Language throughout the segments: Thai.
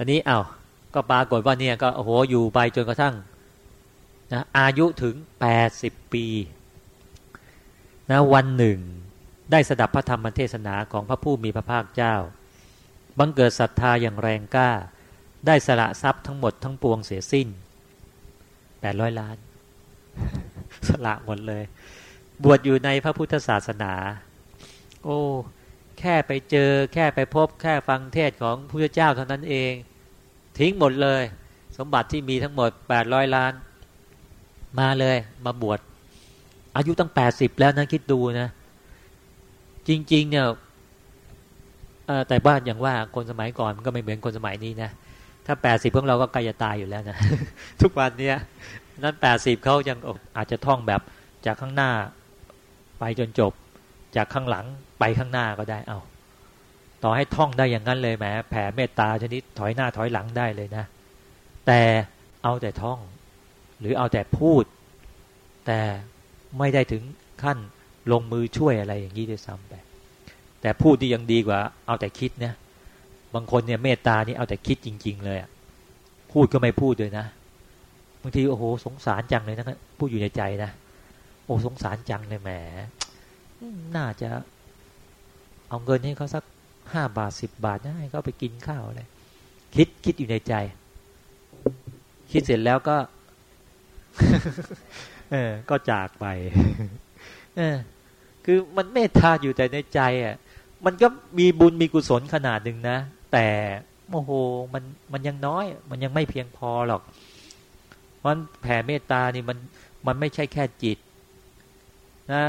ตอนนี้เอา้าก็ปรากฏว่าเนี่ยก็โอ้โหอยู่ไปจนกระทั่งนะอายุถึงแปดสิบปีนะวันหนึ่ง ได้สดับพระธรรมเทศนาของพระผู้มีพระภาคเจ้า บังเกิดศรัทธาอย่างแรงกล้า ได้สละทรัพย์ทั้งหมดทั้งปวงเสียสิ้นแปดร้อยล้าน สละหมดเลย บวชอยู่ในพระพุทธศาสนา โอ้ แค่ไปเจอแค่ไปพบแค่ฟังเทศของพระเจ้าเท่านั้นเอง ทิ้งหมดเลย สมบัติที่มีทั้งหมดแปดร้อยล้าน มาเลย มาบวชอายุตั้งแปดสิบแล้วนะคิดดูนะ จริง ๆ เนี่ยแต่บ้านอย่างว่าคนสมัยก่อนมันก็ไม่เหมือนคนสมัยนี้นะถ้าแปดสิบพวกเราก็ใกล้จะตายอยู่แล้วนะทุกวันเนี้ยนั้นแปดสิบเขายังอาจจะท่องแบบจากข้างหน้าไปจนจบ จากข้างหลังไปข้างหน้าก็ได้เอา ต่อให้ท่องได้อย่างนั้นเลยแหมแผ่เมตตาชนิดถอยหน้าถอยหลังได้เลยนะ แต่เอาแต่ท่อง หรือเอาแต่พูด แต่ไม่ได้ถึงขั้นลงมือช่วยอะไรอย่างนี้ด้วยซ้ำไปแต่พูดที่ยังดีกว่า เอาแต่คิดนะบางคนเนี่ยเมตตานี่เอาแต่คิดจริง ๆ เลยพูดก็ไม่พูดเลยนะบางทีโอ้โหสงสารจังเลยนะพูดอยู่ในใจนะโอ้สงสารจังเลยแหมน่าจะเอาเงินให้เขาสัก ห้าบาทสิบบาทนะให้เขาไปกินข้าวอะไรคิดคิดอยู่ในใจ คิดเสร็จแล้วก็ เออ ก็จากไป เออ คือมันเมตตาอยู่แต่ในใจอะ มันก็มีบุญมีกุศลขนาดหนึ่งนะ แต่โอ้โหมันมันยังน้อย มันยังไม่เพียงพอหรอก เพราะแผ่เมตตานี่มันมันไม่ใช่แค่จิต นะ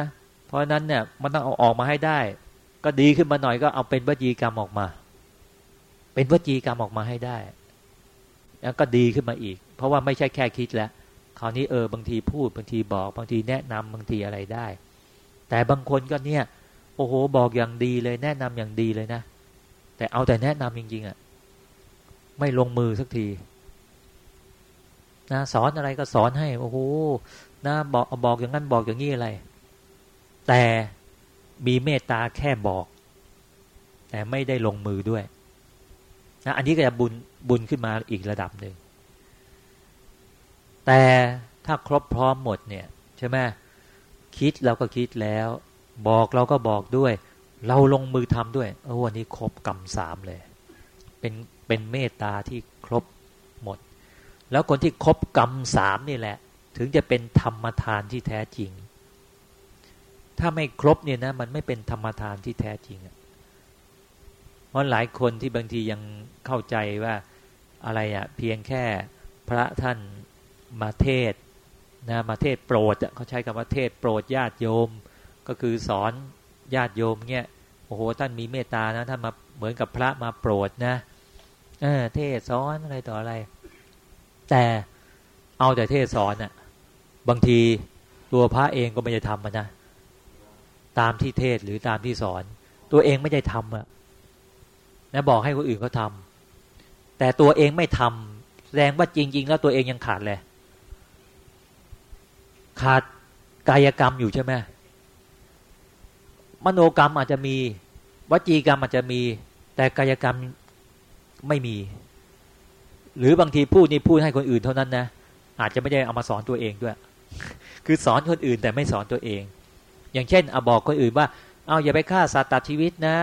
เพราะนั้นเนี่ย มันต้องเอาออกมาให้ได้ ก็ดีขึ้นมาหน่อยก็เอาเป็นวจีกรรมออกมา เป็นวจีกรรมออกมาให้ได้ แล้วก็ดีขึ้นมาอีก เพราะว่าไม่ใช่แค่คิดแล้วคราวนี้เออบางทีพูดบางทีบอกบางทีแนะนำบางทีอะไรได้ แต่บางคนก็เนี่ย โอ้โหบอกอย่างดีเลยแนะนำอย่างดีเลยนะ แต่เอาแต่แนะนำจริงๆอะ่ะไม่ลงมือสักทีนะสอนอะไรก็สอนให้ โอ้โหนะบอกบอกอย่างนั้นบอกอย่างนี้อะไร แต่ มีเมตตาแค่บอก แต่ไม่ได้ลงมือด้วยนะอันนี้ก็จะบุญบุญขึ้นมาอีกระดับหนึ่ง แต่ถ้าครบพร้อมหมดเนี่ยใช่ไหมคิดเราก็คิดแล้ว บอกเราก็บอกด้วย เราลงมือทำด้วยโอ้วันนี้ครบกรรมสามเลย เป็นเป็นเมตตาที่ครบหมด แล้วคนที่ครบกรรมสามนี่แหละ ถึงจะเป็นธรรมทานที่แท้จริง ถ้าไม่ครบเนี่ยนะมันไม่เป็นธรรมทานที่แท้จริงเพราะหลายคนที่บางทียังเข้าใจว่าอะไรอะ่ะเพียงแค่พระท่านมาเทศนะมาเทศโปรดเขาใช้คำว่าเทศโปรดญาติโยม ก็คือสอนญาติโยมเนี่ยโอ้โหท่านมีเมตตานะท่านมาเหมือนกับพระมาโปรดนะเออเทศสอนอะไรต่ออะไร แต่เอาแต่เทศสอนอะ่ะบางทีตัวพระเองก็ไม่ได้ทำมันนะ ตามที่เทศหรือตามที่สอน ตัวเองไม่ได้ทำอะนะบอกให้คนอื่นเขาทาแต่ตัวเองไม่ทำแสดงว่าจริง ๆ แล้วตัวเองยังขาดเลย ขาดกายกรรมอยู่ใช่ไหมมโนกรรมอาจจะมีวจีกรรมอาจจะมี แต่กายกรรมไม่มี หรือบางทีพูดนี่พูดให้คนอื่นเท่านั้นนะอาจจะไม่ได้เอามาสอนตัวเองด้วย คือสอนคนอื่นแต่ไม่สอนตัวเอง อย่างเช่นเอาบอกคนอื่นว่า เอาอย่าไปฆ่าสัตว์ตัดชีวิตนะ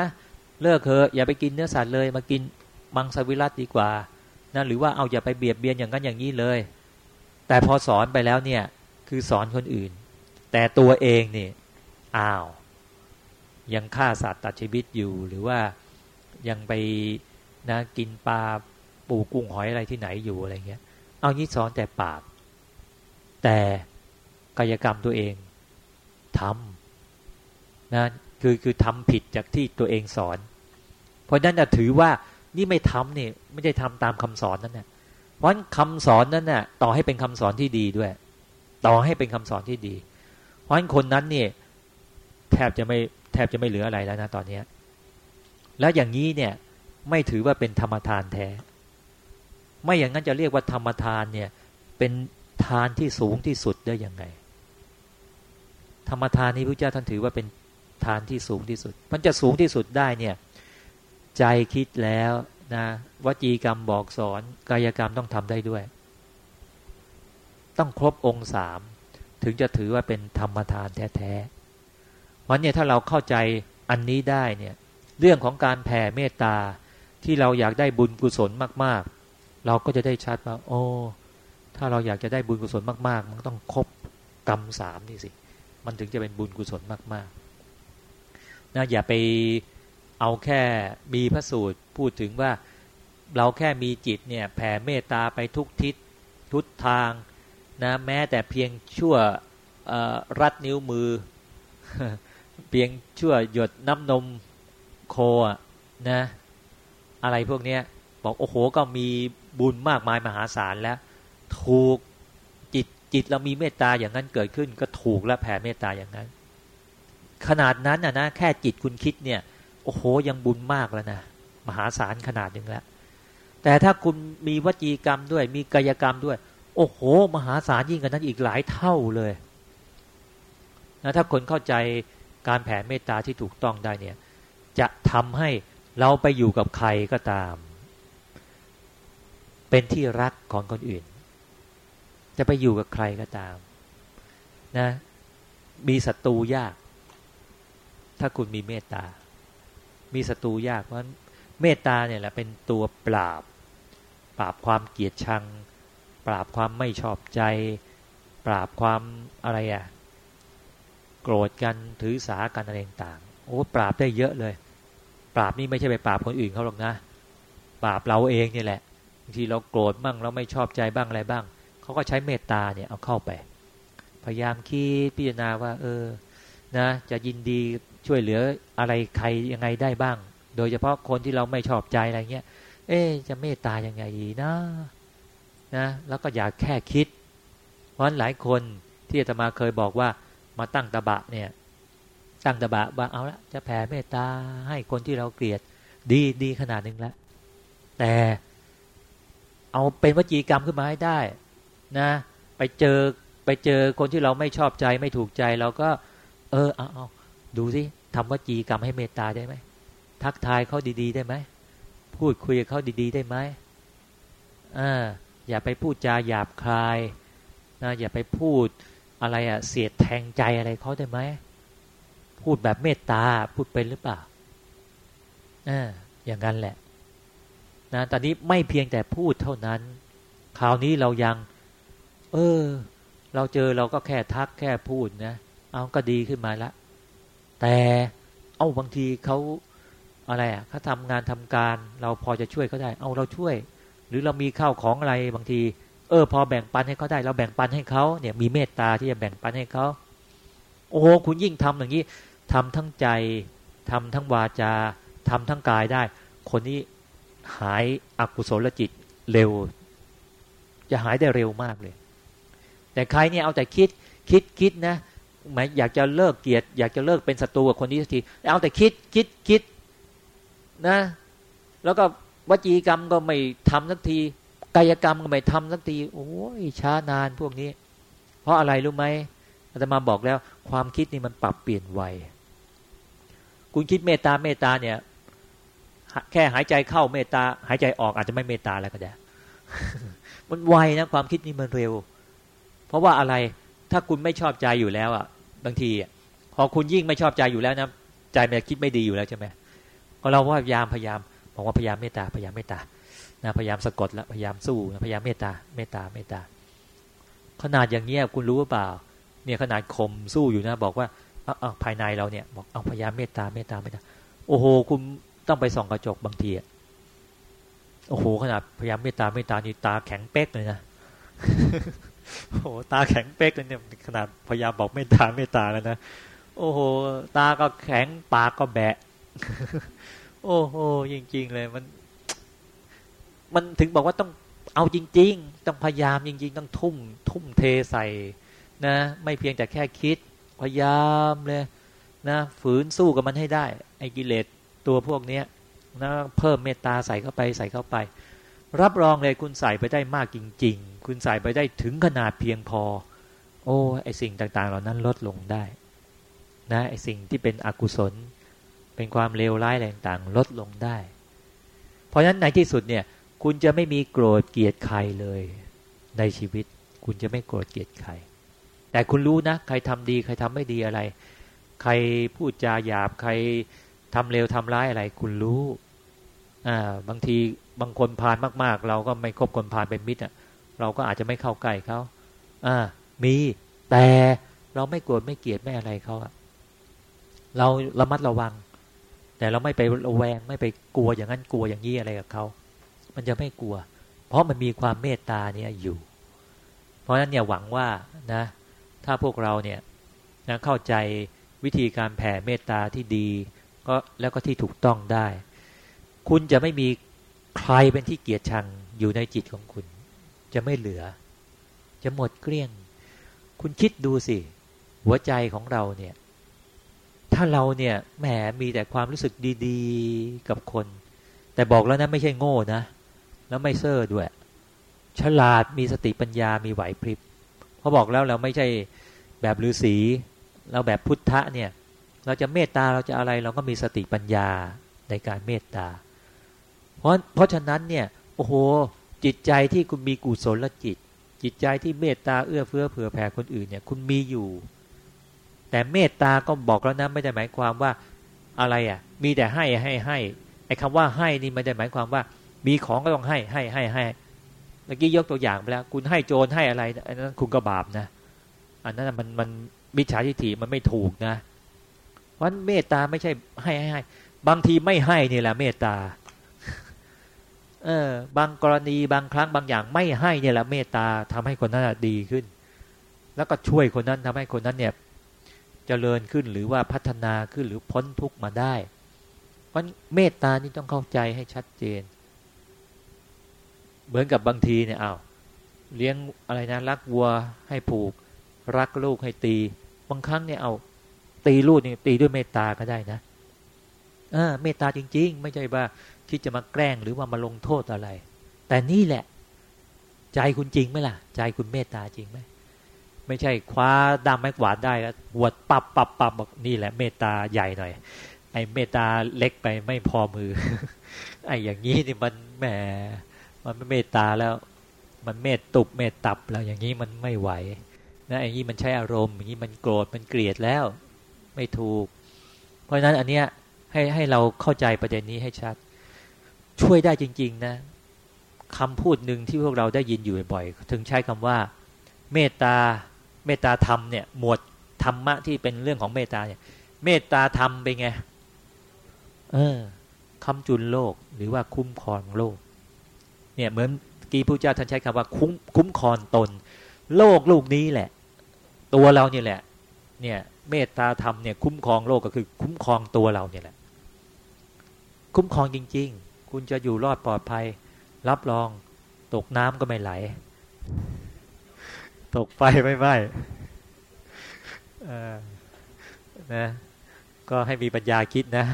เลิกเถอะอย่าไปกินเนื้อสัตว์เลย มากินมังสวิรัตดีกว่านะหรือว่าเอาอย่าไปเบียดเบียนอย่างนั้นอย่างนี้เลย แต่พอสอนไปแล้วเนี่ยคือสอนคนอื่น แต่ตัวเองนี่อ้าว ยังฆ่าสัตว์ตัดชีวิตอยู่หรือว่ายังไปนะกินปลาปูกุ้งหอยอะไรที่ไหนอยู่อะไรเงี้ย เอางี้สอนแต่ปาก แต่กายกรรมตัวเองทำ นะคือคือทำผิดจากที่ตัวเองสอน เพราะนั้นถือว่านี่ไม่ทำเนี่ยไม่ได้ทำตามคำสอนนั่นเนี่ยเพราะคำสอนนั้นน่ะต่อให้เป็นคำสอนที่ดีด้วย ต่อให้เป็นคำสอนที่ดี เพราะฉะนั้นคนนั้นเนี่ยแทบจะไม่แทบจะไม่เหลืออะไรแล้วนะตอนนี้แล้วอย่างนี้เนี่ยไม่ถือว่าเป็นธรรมทานแท้ ไม่อย่างนั้นจะเรียกว่าธรรมทานเนี่ยเป็นทานที่สูงที่สุดได้ยังไง ธรรมทานนี้พระเจ้าท่านถือว่าเป็น ทานที่สูงที่สุด มันจะสูงที่สุดได้เนี่ยใจคิดแล้วนะวจีกรรมบอกสอนกายกรรมต้องทำได้ด้วย ต้องครบองค์สามถึงจะถือว่าเป็นธรรมทานแท้ๆวันนี้ถ้าเราเข้าใจอันนี้ได้เนี่ยเรื่องของการแผ่เมตตาที่เราอยากได้บุญกุศลมาก ๆ เราก็จะได้ชัดว่าโอ้ถ้าเราอยากจะได้บุญกุศลมาก ๆ มันต้องครบกรรมสามนี่สิ มันถึงจะเป็นบุญกุศลมากๆ นะอย่าไปเอาแค่มีพระสูตรพูดถึงว่าเราแค่มีจิตเนี่ยแผ่เมตตาไปทุกทิศทุกทางนะแม้แต่เพียงชั่วรัดนิ้วมือ เพียงชั่วหยดน้ำนมโคนะอะไรพวกนี้บอกโอ้โหก็มีบุญมากมายมหาศาลแล้ว ถูกจิตจิตเรามีเมตตาอย่างนั้นเกิดขึ้น ก็ถูกแล้วแผ่เมตตาอย่างนั้น ขนาดนั้นนะนะแค่จิตคุณคิดเนี่ย โอ้โหยังบุญมากแล้วนะมหาศาลขนาดหนึ่งแล้ว แต่ถ้าคุณมีวจีกรรมด้วย มีกายกรรมด้วย โอ้โห มหาศาลยิ่งกันนั้นอีกหลายเท่าเลยนะถ้าคนเข้าใจการแผ่เมตตาที่ถูกต้องได้เนี่ย จะทำให้เราไปอยู่กับใครก็ตาม เป็นที่รักของคนอื่น จะไปอยู่กับใครก็ตามนะมีศัตรูยาก ถ้าคุณมีเมตตา มีศัตรูยากเพราะเมตตาเนี่ยแหละเป็นตัวปราบ ปราบความเกลียดชัง ปราบความไม่ชอบใจ ปราบความอะไรอะโกรธกันถือสากันอะไรต่างโอ้ปราบได้เยอะเลย ปราบนี่ไม่ใช่ไปปราบคนอื่นเขาหรอกนะ ปราบเราเองนี่แหละบางทีเราโกรธบ้างเราไม่ชอบใจบ้างอะไรบ้างเขาก็ใช้เมตตาเนี่ยเอาเข้าไป พยายามคิดพิจารณาว่า เออนะจะยินดี ช่วยเหลืออะไรใครยังไงได้บ้าง โดยเฉพาะคนที่เราไม่ชอบใจอะไรเงี้ย เอ๊จะเมตตายังไงดีนะนะแล้วก็อย่าแค่คิด เพราะหลายคนที่อาตมาเคยบอกว่ามาตั้งตะบะเนี่ย ตั้งตะบะว่าเอาละจะแผ่เมตตาให้คนที่เราเกลียด ดีดีขนาดนึงแล้วแต่เอาเป็นวจีกรรมขึ้นมาให้ได้นะ ไปเจอไปเจอคนที่เราไม่ชอบใจไม่ถูกใจเราก็ เออเอาเอาดูสิ ทำวจีกรรมให้เมตตาได้ไหมทักทายเขาดี ๆ ได้ไหมพูดคุยกับเขาดี ๆ ได้ไหมอ่าอย่าไปพูดจาหยาบคายนะอย่าไปพูดอะไรอะเสียดแทงใจอะไรเขาได้ไหมพูดแบบเมตตาพูดเป็นหรือเปล่าอ่าอย่างนั้นแหละนะตอนนี้ไม่เพียงแต่พูดเท่านั้น คราวนี้เรายัง เออ เราเจอเราก็แค่ทักแค่พูดนะ เอาก็ดีขึ้นมาแล้ว แต่เอาบางทีเขาอะไรอะเขาทำงานทำการ เราพอจะช่วยเขาได้ เอาเราช่วย หรือเรามีข้าวของอะไรบางที เออ พอแบ่งปันให้เขาได้ เราแบ่งปันให้เขาเนี่ย มีเมตตาที่จะแบ่งปันให้เขาโอ้โหคุณยิ่งทำอย่างนี้ทำทั้งใจทำทั้งวาจาทำทั้งกายได้ คนนี้หายอกุศลจิตเร็ว จะหายได้เร็วมากเลย แต่ใครเนี่ยเอาแต่คิดคิดคิดนะ หมายอยากจะเลิกเกลียด อยากจะเลิกเป็นศัตรูกับคนนี้สักทีเอาแต่คิดคิดคิดนะ แล้วก็วจีกรรมก็ไม่ทำสักที กายกรรมก็ไม่ทำสักที โอ้ยช้านานพวกนี้ เพราะอะไรรู้ไหมอาตมาบอกแล้ว ความคิดนี่มันปรับเปลี่ยนไวคุณคิดเมตตาเมตตาเนี่ย แค่หายใจเข้าเมตตาหายใจออกอาจจะไม่เมตตาแล้วก็ได้มันไวนะความคิดนี่มันเร็ว เพราะว่าอะไรถ้าคุณไม่ชอบใจอยู่แล้วอะ บางทีพอคุณยิ่งไม่ชอบใจอยู่แล้วนะใจมันคิดไม่ดีอยู่แล้วใช่ไหมพอเราว่าพยายามพยายามบอกว่าพยายามเมตตาพยายามเมตตานะพยายามสะกดแล้วพยายามสู้นะพยายามเมตตาเมตตาเมตตา ขนาดอย่างเงี้ยคุณรู้หรือเปล่า เนี่ยขนาดข่มสู้อยู่นะ บอกว่าเอาภายในเราเนี่ยบอกเอาพยายามเมตตาเมตตาเมตตาโอ้โห คุณต้องไปส่องกระจกบางทีโอ้โหขนาดพยายามเมตตาเมตตานี่ตาแข็งเป๊กเลยนะ โอ้โหตาแข็งเป๊กเลยเนี่ยขนาดพยายามบอกเมตตาเมตตาแล้วนะโอ้โห ตาก็แข็งปากก็แบะ โอ้โหจริง ๆ เลยมัน มันถึงบอกว่าต้องเอาจริง ๆ ต้องพยายามจริง ๆ ต้องทุ่ม ทุ่มเทใส่ นะ ไม่เพียงแต่แค่คิด พยายามเลยนะฝืนสู้กับมันให้ได้ ไอ้กิเลสตัวพวกเนี้ยนะเพิ่มเมตตาใส่เข้าไปใส่เข้าไป รับรองเลยคุณใส่ไปได้มากจริง ๆ คุณใส่ไปได้ถึงขนาดเพียงพอ โอ้ไอสิ่งต่างๆ เหล่านั้นลดลงได้ นะไอสิ่งที่เป็นอกุศล เป็นความเลวร้ายอะไรต่างๆลดลงได้ เพราะฉะนั้นในที่สุดเนี่ย คุณจะไม่มีโกรธเกลียดใครเลยในชีวิต คุณจะไม่โกรธเกลียดใคร แต่คุณรู้นะ ใครทำดี ใครทำไม่ดีอะไร ใครพูดจาหยาบใครทำเลวทำร้ายอะไร คุณรู้อ่าบางทีบางคนพานมาก ๆ เราก็ไม่คบคนพานเป็นมิตรอะ เราก็อาจจะไม่เข้าใกล้เขาอ่า มีแต่เราไม่โกรธไม่เกลียดไม่อะไรเขาอะเราระมัดระวัง แต่เราไม่ไประแวงไม่ไปกลัวอย่างนั้นกลัวอย่างนี้อะไรกับเขา มันจะไม่กลัว เพราะมันมีความเมตตาเนี่ยอยู่ เพราะฉะนั้นเนี่ยหวังว่านะ ถ้าพวกเราเนี่ยนะเข้าใจวิธีการแผ่เมตตาที่ดี ก็แล้วก็ที่ถูกต้องได้ คุณจะไม่มีใครเป็นที่เกียดชังอยู่ในจิตของคุณ จะไม่เหลือ จะหมดเกลี้ยง คุณคิดดูสิ หัวใจของเราเนี่ย ถ้าเราเนี่ยแหมมีแต่ความรู้สึกดีๆกับคน แต่บอกแล้วนะไม่ใช่โง่นะ แล้วไม่เซ่อด้วย ฉลาดมีสติปัญญามีไหวพริบเพราะบอกแล้วเราไม่ใช่แบบฤาษีเราแบบพุทธะเนี่ย เราจะเมตตาเราจะอะไรเราก็มีสติปัญญาในการเมตตา เพราะเพราะฉะนั้นเนี่ย โอ้โห จิตใจที่คุณมีกุศลจิต จิตใจที่เมตตาเอื้อเฟื้อเผื่อแผ่คนอื่นเนี่ย คุณมีอยู่ แต่เมตตาก็บอกแล้วนะไม่ได้หมายความว่าอะไรอะ มีแต่ให้ให้ให้ไอ้คำว่าให้นี่ไม่ได้หมายความว่า มีของก็ต้องให้ให้ให้ให้เมื่อกี้ยกตัวอย่างไปแล้ว คุณให้โจรให้อะไรอันนั้นคุณก็บาปนะ อันนั้นมันมันมิจฉาทิฏฐิมันไม่ถูกนะเพราะเมตตาไม่ใช่ให้ให้ให้บางทีไม่ให้นี่แหละเมตตา เออ บางกรณีบางครั้งบางอย่างไม่ให้เนี่ยแหละเมตตาทำให้คนนั้นดีขึ้น แล้วก็ช่วยคนนั้นทำให้คนนั้นเนี่ยเจริญขึ้นหรือว่าพัฒนาขึ้นหรือพ้นทุกข์มาได้ เพราะเมตตานี่ต้องเข้าใจให้ชัดเจน เหมือนกับบางทีเนี่ยอ้าวเลี้ยงอะไรนะรักวัวให้ผูก รักลูกให้ตี บางครั้งเนี่ยเอาตีลูกเนี่ยตีด้วยเมตตาก็ได้นะเออเมตตาจริง ๆ ไม่ใช่ว่า คิดจะมาแกล้งหรือว่ามาลงโทษอะไร แต่นี่แหละ ใจคุณจริงไหมล่ะ ใจคุณเมตตาจริงไหมไม่ใช่คว้าดามไม้กวาดได้ก็หวดปับปับปับบอกนี่แหละ เมตตาใหญ่หน่อย ไอ้เมตตาเล็กไปไม่พอมือ ไอ้อย่างนี้นี่มันแหมมันไม่เมตตาแล้ว มันเมตตุบเมตตับแล้วอย่างนี้มันไม่ไหวนะอย่างนี้มันใช้อารมณ์อย่างนี้มันโกรธมันเกลียดแล้ว ไม่ถูก เพราะฉะนั้นอันเนี้ยให้ให้เราเข้าใจประเด็นนี้ให้ชัด ช่วยได้จริง ๆ นะคำพูดหนึ่งที่พวกเราได้ยินอยู่บ่อยถึงใช้คำว่า เมตตาเมตตาธรรมเนี่ยหมวดธรรมะที่เป็นเรื่องของเมตตาเนี่ย เมตตาธรรมเป็นไงเออคำจุนโลกหรือว่าคุ้มครองโลก เนี่ยเหมือนกีพระเจ้าท่านใช้คำว่าคุ้มคุ้มครองตน โลกลูกนี้แหละ ตัวเราเนี่ยแหละ เนี่ยเมตตาธรรมเนี่ยคุ้มครองโลกก็คือ คุ้มครองตัวเราเนี่ยแหละ คุ้มครองจริง ๆ คุณจะอยู่รอดปลอดภัย รับรองตกน้ำก็ไม่ไหล ตกไฟไม่ไหม้นะก็ให้มีปัญญาคิดนะ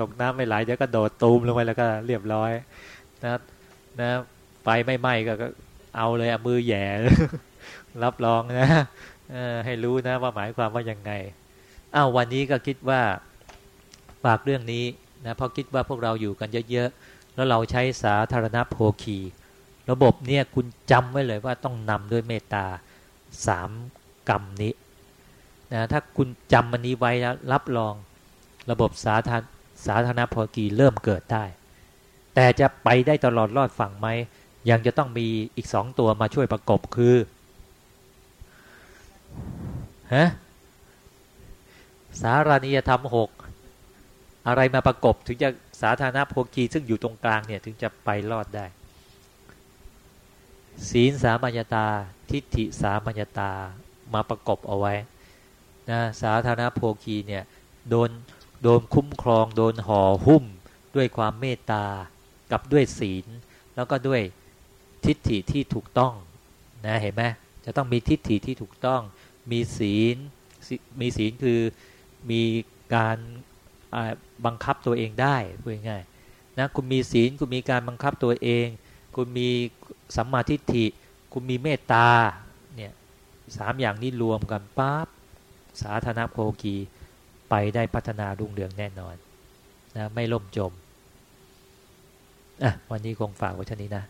ตกน้ำไม่ไหลเดี๋ยวก็โดดตูมลงไปแล้วก็เรียบร้อย นะนะไฟไม่ไหม้ก็เอาเลยเอามือแย่รับรองนะให้รู้นะว่าหมายความว่ายังไงอ้าววันนี้ก็คิดว่าฝากเรื่องนี้ นะเพราะคิดว่าพวกเราอยู่กันเยอะๆ แล้วเราใช้สาธารณโภคี ระบบเนี่ยคุณจำไว้เลยว่าต้องนำด้วยเมตตาสามกรรมนี้นะถ้าคุณจำมันนี้ไว้แล้วรับรองระบบสาธารสาธารณโพกีเริ่มเกิดได้ แต่จะไปได้ตลอดรอดฝั่งไหมยังจะต้องมีอีกสองตัวมาช่วยประกบคือฮะสารานิยธรรมหก อะไรมาประกบถึงจะสาธารณโภคีซึ่งอยู่ตรงกลางเนี่ยถึงจะไปรอดได้ ศีลสามัญตา ทิฏฐิสามัญตามาประกบเอาไว้นะสาธารณโภคีเนี่ยโดนโดนคุ้มครอง โดนห่อหุ้มด้วยความเมตตากับด้วยศีล แล้วก็ด้วยทิฏฐิที่ถูกต้องนะเห็นไหมจะต้องมีทิฏฐิที่ถูกต้องมีศีลมีศีลคือมีการ บังคับตัวเองได้พูดง่ายนะคุณมีศีลคุณมีการบังคับตัวเอง คุณมีสัมมาทิฏฐิ คุณมีเมตตาเนี่ยสามอย่างนี้รวมกันปั๊บสาธารณโภคีไปได้พัฒนารุ่งเรืองแน่นอนนะไม่ล่มจมอะวันนี้คงฝากไว้เท่านี้นะ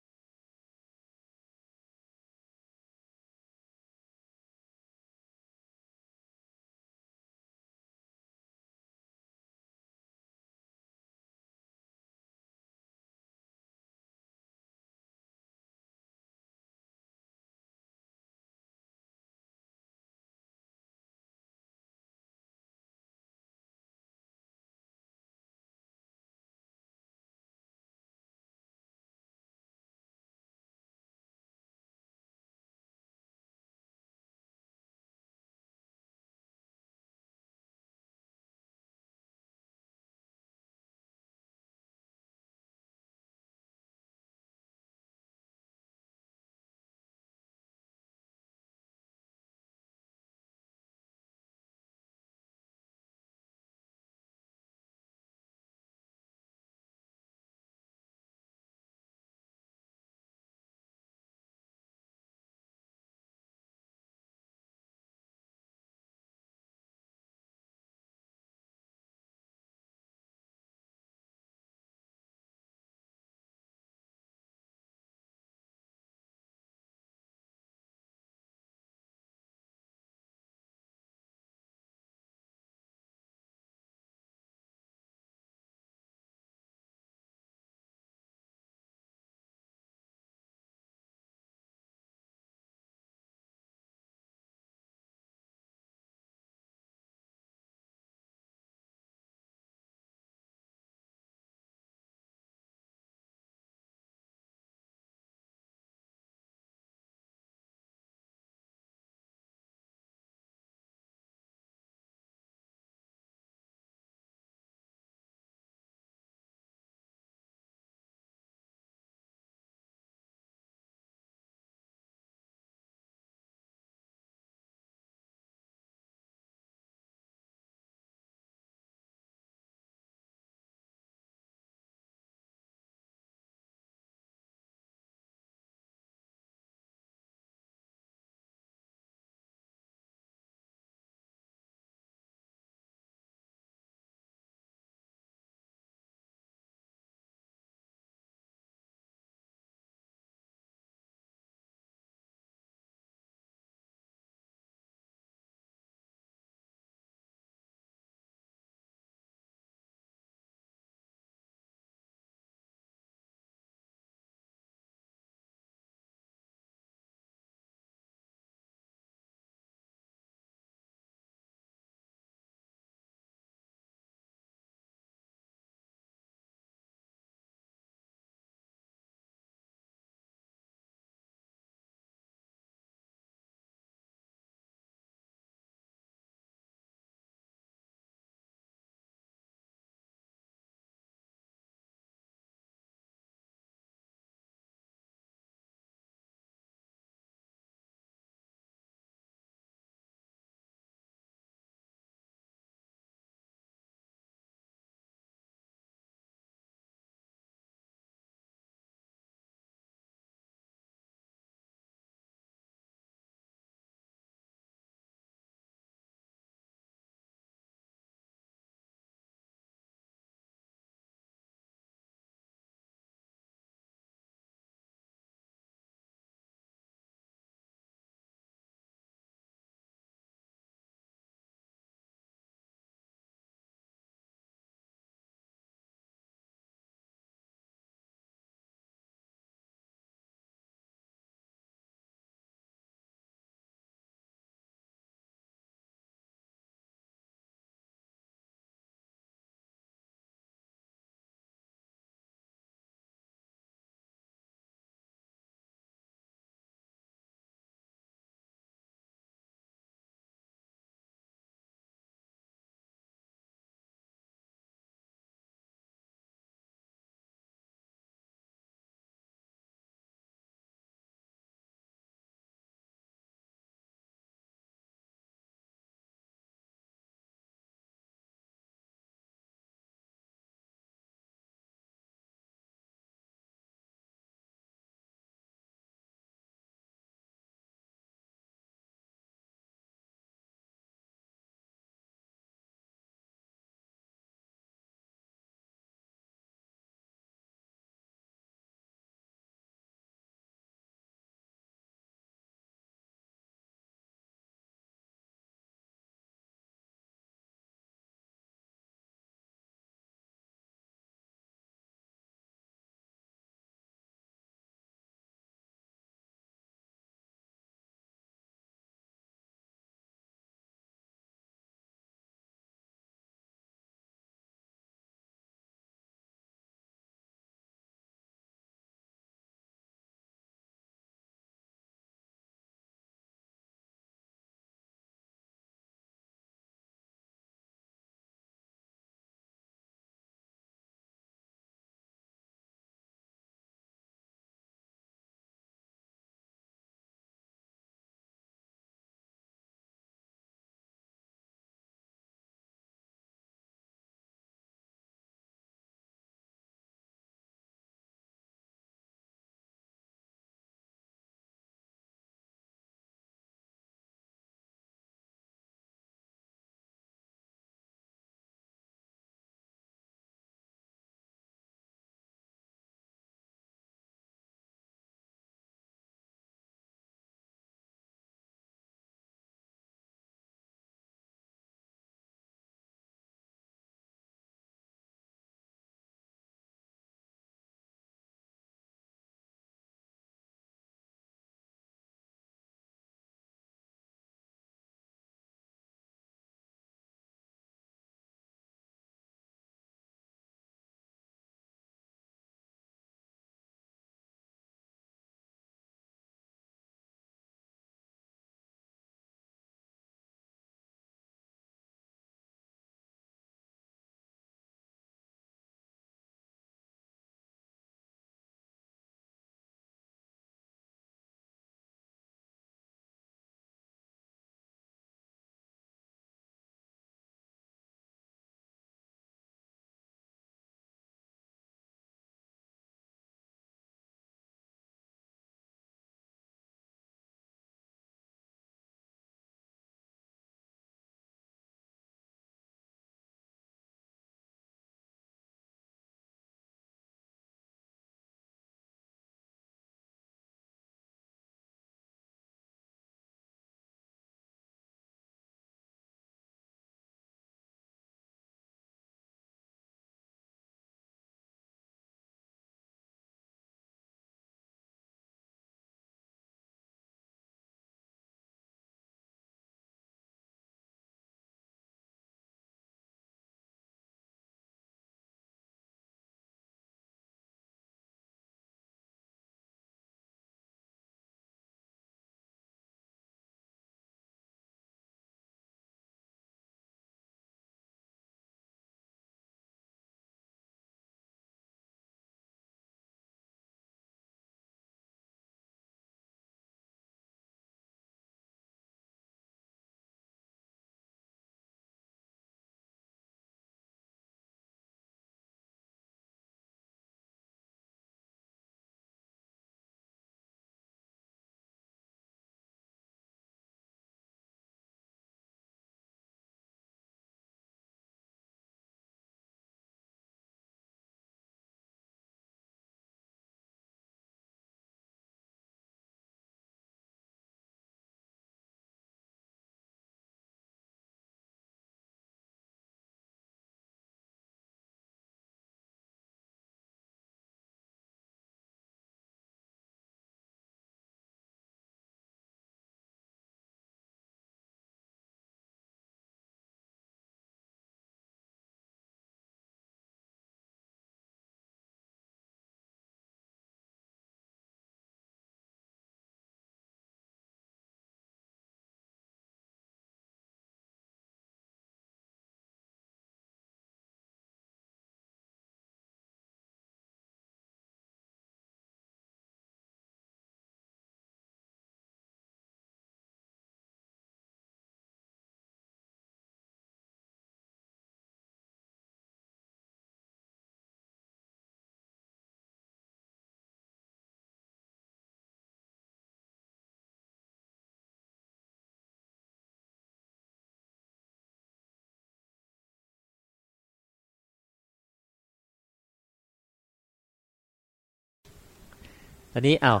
ตอนนี้อา้าว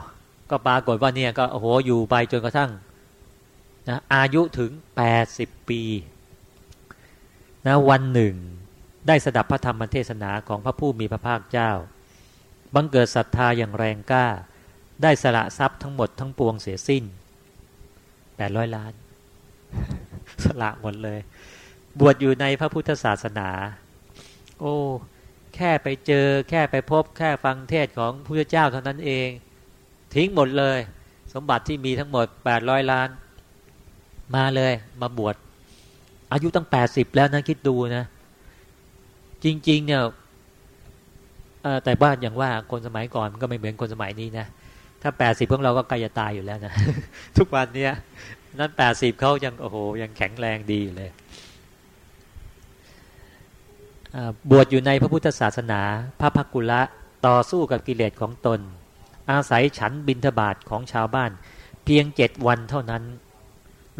ก็ปรากฏว่าเนี่ยก็โอ้โหอยู่ไปจนกระทั่งนะอายุถึงแปดสิบปีนะวันหนึ่ง ได้สดับพระธรรมเทศนาของพระผู้มีพระภาคเจ้า บังเกิดศรัทธาอย่างแรงกล้า ได้สละทรัพย์ทั้งหมดทั้งปวงเสียสิ้นแปดร้อยล้าน สละหมดเลย บวชอยู่ในพระพุทธศาสนา โอ้ แค่ไปเจอ แค่ไปพบ แค่ฟังเทศของพระเจ้าเท่านั้นเอง ทิ้งหมดเลย สมบัติที่มีทั้งหมดแปดร้อยล้าน มาเลยมาบวชอายุตั้งแปดสิบแล้วนะคิดดูนะ จริง ๆ เนี่ยแต่บ้านอย่างว่าคนสมัยก่อนมันก็ไม่เหมือนคนสมัยนี้นะถ้าแปดสิบพวกเราก็ใกล้จะตายอยู่แล้วนะ ทุกวันเนี้ยนั้นแปดสิบเขายังโอ้โหยังแข็งแรงดีเลย บวชอยู่ในพระพุทธศาสนา พระพักุละต่อสู้กับกิเลสของตน อาศัยฉันบินทบาทของชาวบ้าน เพียงเจ็ดวันเท่านั้น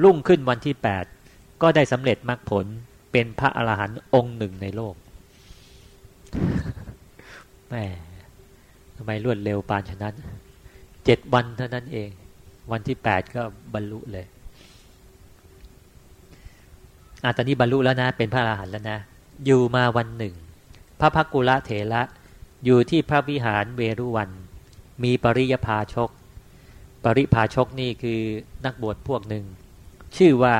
รุ่งขึ้นวันที่แปดก็ได้สำเร็จมรรคผลเป็นพระอรหันต์องค์หนึ่งในโลกแหมทำไมรวดเร็วปานฉะนั้นเจ็ดวันเท่านั้นเอง วันที่แปดก็บรรลุเลยอาตอนนี้บรรลุแล้วนะ เป็นพระอรหันต์แล้วนะ อยู่มาวันหนึ่ง พระพักกุละเถระอยู่ที่พระวิหารเวรุวัน มีปริยภาชก ปริภาชกนี่คือนักบวชพวกหนึ่ง ชื่อว่า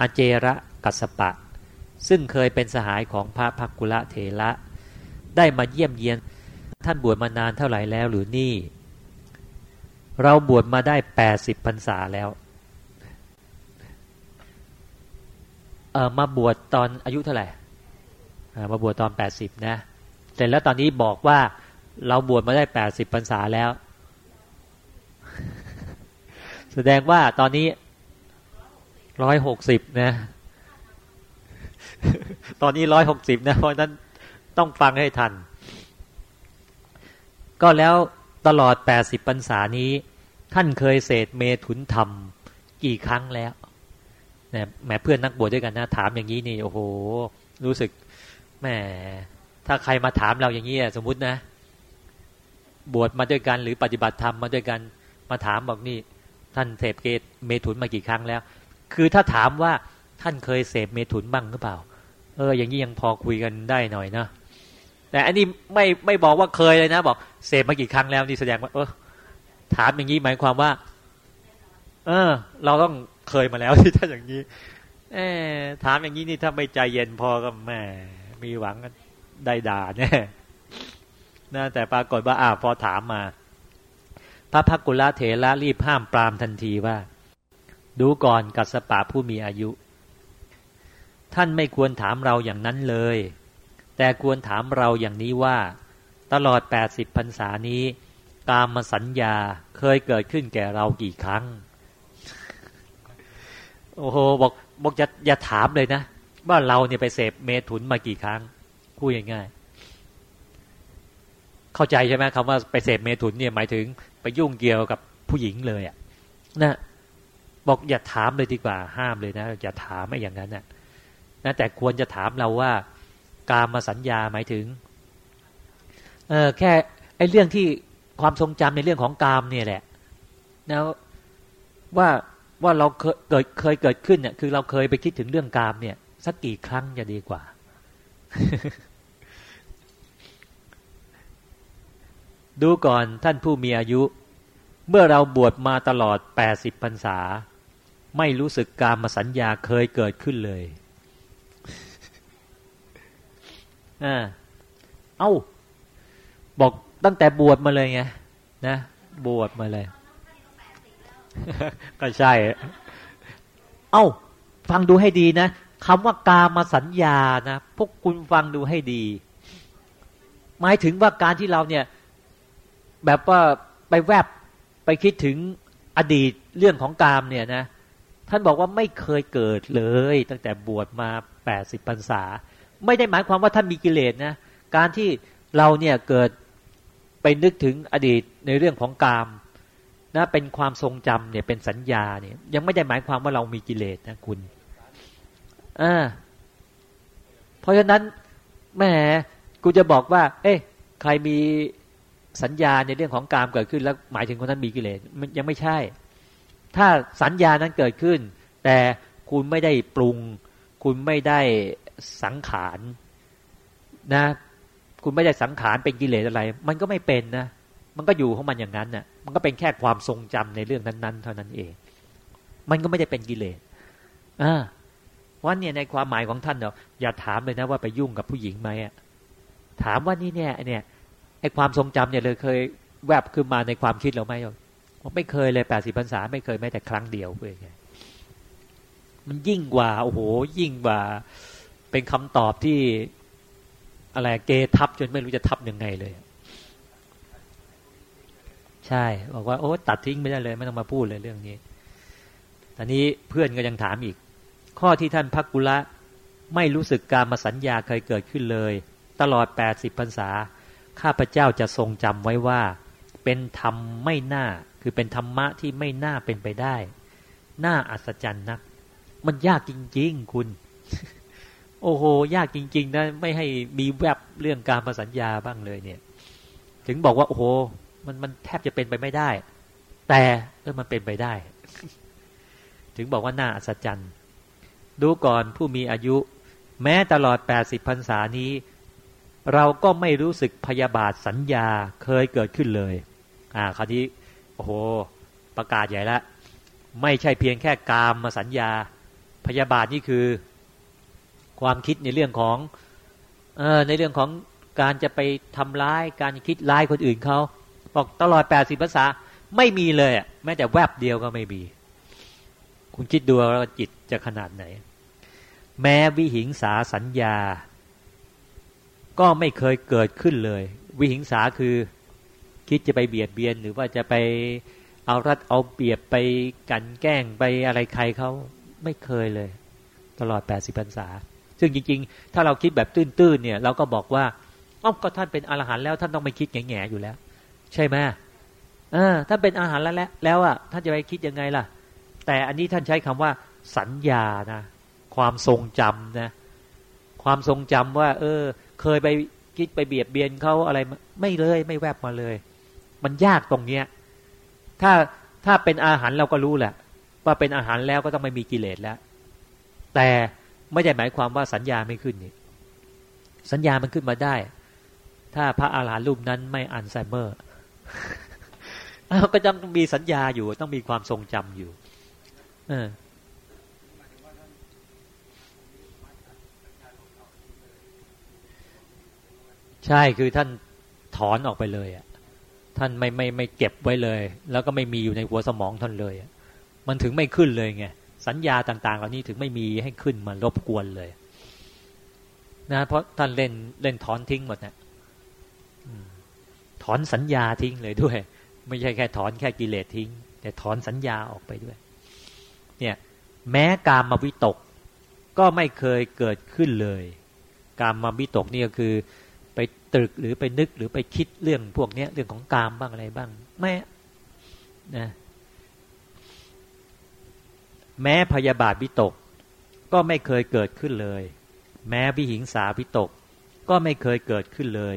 อเจระกัสปะ ซึ่งเคยเป็นสหายของพระพักกุละเถระ ได้มาเยี่ยมเยียน ท่านบวชมานานเท่าไหร่แล้วหรือนี่ เราบวชมาได้แปดสิบพรรษาแล้วเออมาบวชตอนอายุเท่าไหร่ มาบวชตอนแปดสิบนะ เสร็จแล้วตอนนี้บอกว่าเราบวชมาได้แปดสิบพรรษาแล้ว แสดงว่าตอนนี้ร้อยหกสิบนะ ตอนนี้ร้อยหกสิบนะ เพราะนั้นต้องฟังให้ทัน ก็แล้วตลอดแปดสิบพรรษานี้ ท่านเคยเสดเมถุนธรรม กี่ครั้งแล้วเนี่ยแม้เพื่อนนักบวชด้วยกันนะ ถามอย่างนี้นี่ โอ้โห รู้สึก แหมถ้าใครมาถามเราอย่างนี้สมมุตินะ บวชมาด้วยกันหรือปฏิบัติธรรมมาด้วยกันมาถามบอกนี่ท่านเสพเกตเมถุนมากี่ครั้งแล้ว คือถ้าถามว่าท่านเคยเสพเมถุนบ้างหรือเปล่า เออ อย่างนี้ยังพอคุยกันได้หน่อยนะแต่อันนี้ไม่ไม่บอกว่าเคยเลยนะ บอกเสพมากี่ครั้งแล้วนี่แสดงว่าเออถามอย่างนี้หมายความว่า เออ เราต้องเคยมาแล้วที่ถ้าอย่างนี้ เออถามอย่างนี้นี่ถ้าไม่ใจเย็นพอก็แม่ มีหวังได้ด่าแน่นะแต่ปรากฏว่าอ่าพอถามมา พระพักกุลเถระรีบห้ามปรามทันทีว่า ดูก่อนกัสปะผู้มีอายุ ท่านไม่ควรถามเราอย่างนั้นเลย แต่ควรถามเราอย่างนี้ว่า ตลอดแปดสิบพรรษานี้ กามสัญญาเคยเกิดขึ้นแก่เรากี่ครั้ง โอ้โหบอกบอกจะอย่าถามเลยนะ ว่าเราเนี่ยไปเสพเมถุนมากี่ครั้งพูดง่ายๆเข้าใจใช่ไหมคำว่าไปเสพเมถุนเนี่ยหมายถึงไปยุ่งเกี่ยวกับผู้หญิงเลยอะ่ะนะบอกอย่าถามเลยดีกว่าห้ามเลยนะอย่าถามไม่อย่างนั้นนะนะแต่ควรจะถามเราว่า การมาสัญญาหมายถึงเออแค่ไอ้เรื่องที่ความทรงจำในเรื่องของกามเนี่ยแหละแล้วว่าว่าเราเคยเกิดเคยเกิดขึ้นเนี่ยคือเราเคยไปคิดถึงเรื่องกามเนี่ย สักกี่ครั้งจะดีกว่า ดูก่อนท่านผู้มีอายุ เมื่อเราบวชมาตลอดแปดสิบพรรษา ไม่รู้สึกกามสัญญาเคยเกิดขึ้นเลยอ่าเอา้า บอกตั้งแต่บวชมาเลยไงนะ บวชมาเลย ก็ใช่ เอ้า ฟังดูให้ดีนะ คำว่ากามาสัญญานะพวกคุณฟังดูให้ดี หมายถึงว่าการที่เราเนี่ย แบบว่าไปแวบไปคิดถึงอดีตเรื่องของกามเนี่ยนะ ท่านบอกว่าไม่เคยเกิดเลย ตั้งแต่บวชมาแปดสิบพรรษา ไม่ได้หมายความว่าท่านมีกิเลสนะ การที่เราเนี่ยเกิดไปนึกถึงอดีตในเรื่องของกามนะเป็นความทรงจำเนี่ยเป็นสัญญาเนี่ยยังไม่ได้หมายความว่าเรามีกิเลสนะคุณ อ่าเพราะฉะนั้นแหมกูจะบอกว่า เอ้ใครมีสัญญาในเรื่องของกามเกิดขึ้นแล้วหมายถึงคนนั้นมีกิเลสมันยังไม่ใช่ ถ้าสัญญานั้นเกิดขึ้น แต่คุณไม่ได้ปรุง คุณไม่ได้สังขารนะ คุณไม่ได้สังขารเป็นกิเลสอะไร มันก็ไม่เป็นนะมันก็อยู่ของมันอย่างนั้นนะ่ะมันก็เป็นแค่ความทรงจำในเรื่องนั้น ๆ เท่านั้นเอง มันก็ไม่ได้เป็นกิเลสอ่า ว่าเนี่ยในความหมายของท่านเนาะอย่าถามเลยนะว่าไปยุ่งกับผู้หญิงไหมอะถามว่านี่เนี่ยเนี่ยไอความทรงจำเนี่ยเลยเคยแวบขึ้นมาในความคิดเราไหมผมไม่เคยเลยแปดสิบพรรษาไม่เคยแม้แต่ครั้งเดียวเพื่อนไงมันยิ่งกว่าโอ้โหยิ่งกว่า เป็นคำตอบที่อะไรเกทับจนไม่รู้จะทับยังไงเลย ใช่บอกว่าโอ้ตัดทิ้งไม่ได้เลย ไม่ต้องมาพูดเลยเรื่องนี้ตอนนี้เพื่อนก็ยังถามอีก ข้อที่ท่านพักกุละไม่รู้สึกการมาสัญญาเคยเกิดขึ้นเลย ตลอดแปดสิบพรรษา ข้าพเจ้าจะทรงจำไว้ว่า เป็นธรรมไม่น่า คือเป็นธรรมะที่ไม่น่าเป็นไปได้ น่าอัศจรรย์นัก มันยากจริง ๆ คุณ โอ้โห ยากจริง ๆ นะ ไม่ให้มีแวบเรื่องการมาสัญญาบ้างเลยเนี่ย ถึงบอกว่า โอ้โห มันมันแทบจะเป็นไปไม่ได้ แต่เออมันเป็นไปได้ ถึงบอกว่าน่าอัศจรรย์ ดูก่อนผู้มีอายุ แม้ตลอดแปดสิบพรรษานี้ เราก็ไม่รู้สึกพยาบาทสัญญาเคยเกิดขึ้นเลย อ่าคราวนี้โอ้โห ประกาศใหญ่ละ ไม่ใช่เพียงแค่กามมาสัญญา พยาบาทนี่คือ ความคิดในเรื่องของเออในเรื่องของการจะไปทำร้ายการคิดร้ายคนอื่นเขาบอกตลอดแปดสิบภาษาไม่มีเลยแม้แต่แวบเดียวก็ไม่มี คุณคิดดูว่าจิตจะขนาดไหน แม้วิหิงสาสัญญา ก็ไม่เคยเกิดขึ้นเลย วิหิงสาคือคิดจะไปเบียดเบียนหรือว่าจะไปเอารัดเอาเปรียบไปกันแกล้งไปอะไรใครเขาไม่เคยเลย ตลอดแปดสิบพรรษา ซึ่งจริง ๆ ถ้าเราคิดแบบตื้นๆเนี่ยเราก็บอกว่าอ้อมก็ท่านเป็นอรหันต์แล้วท่านต้องไม่คิดแง่ๆอยู่แล้ว ใช่ไหมอ่าถ้าเป็นอาหารแล้วแล้วอะท่านจะไปคิดยังไงล่ะ แต่อันนี้ท่านใช้คำว่าสัญญานะ ความทรงจำนะความทรงจำว่า เออ เคยไปคิดไปเบียดเบียนเขาอะไร ไม่เลยไม่แวบมาเลย มันยากตรงเนี้ย ถ้าถ้าเป็นอาหารเราก็รู้แหละ ว่าเป็นอาหารแล้วก็ต้องไม่มีกิเลสแล้ว แต่ไม่ได้หมายความว่าสัญญาไม่ขึ้นนี่สัญญามันขึ้นมาได้ ถ้าพระอาหารหันต์รูปนั้นไม่อัลไซเมอร์ก็ต้องมีสัญญาอยู่ ต้องมีความทรงจำอยู่ เออ ใช่คือท่านถอนออกไปเลยอะท่านไม่ไม่ไม่เก็บไว้เลย แล้วก็ไม่มีอยู่ในหัวสมองท่านเลยมันถึงไม่ขึ้นเลยไงสัญญาต่าง ๆ เหล่านี้ถึงไม่มีให้ขึ้นมารบกวนเลย นะเพราะท่านเล่นเล่นถอนทิ้งหมดนะถอนสัญญาทิ้งเลยด้วย ไม่ใช่แค่ถอนแค่กิเลสทิ้ง แต่ถอนสัญญาออกไปด้วย เนี่ย แม้กามมาวิตก ก็ไม่เคยเกิดขึ้นเลย กามมาวิตกนี่ก็คือ ตรึกหรือไปนึกหรือไปคิดเรื่องพวกนี้เรื่องของกามบ้างอะไรบ้าง แม้นะแม้พยาบาทวิตก ก็ไม่เคยเกิดขึ้นเลย แม้วิหิงสาวิตก ก็ไม่เคยเกิดขึ้นเลย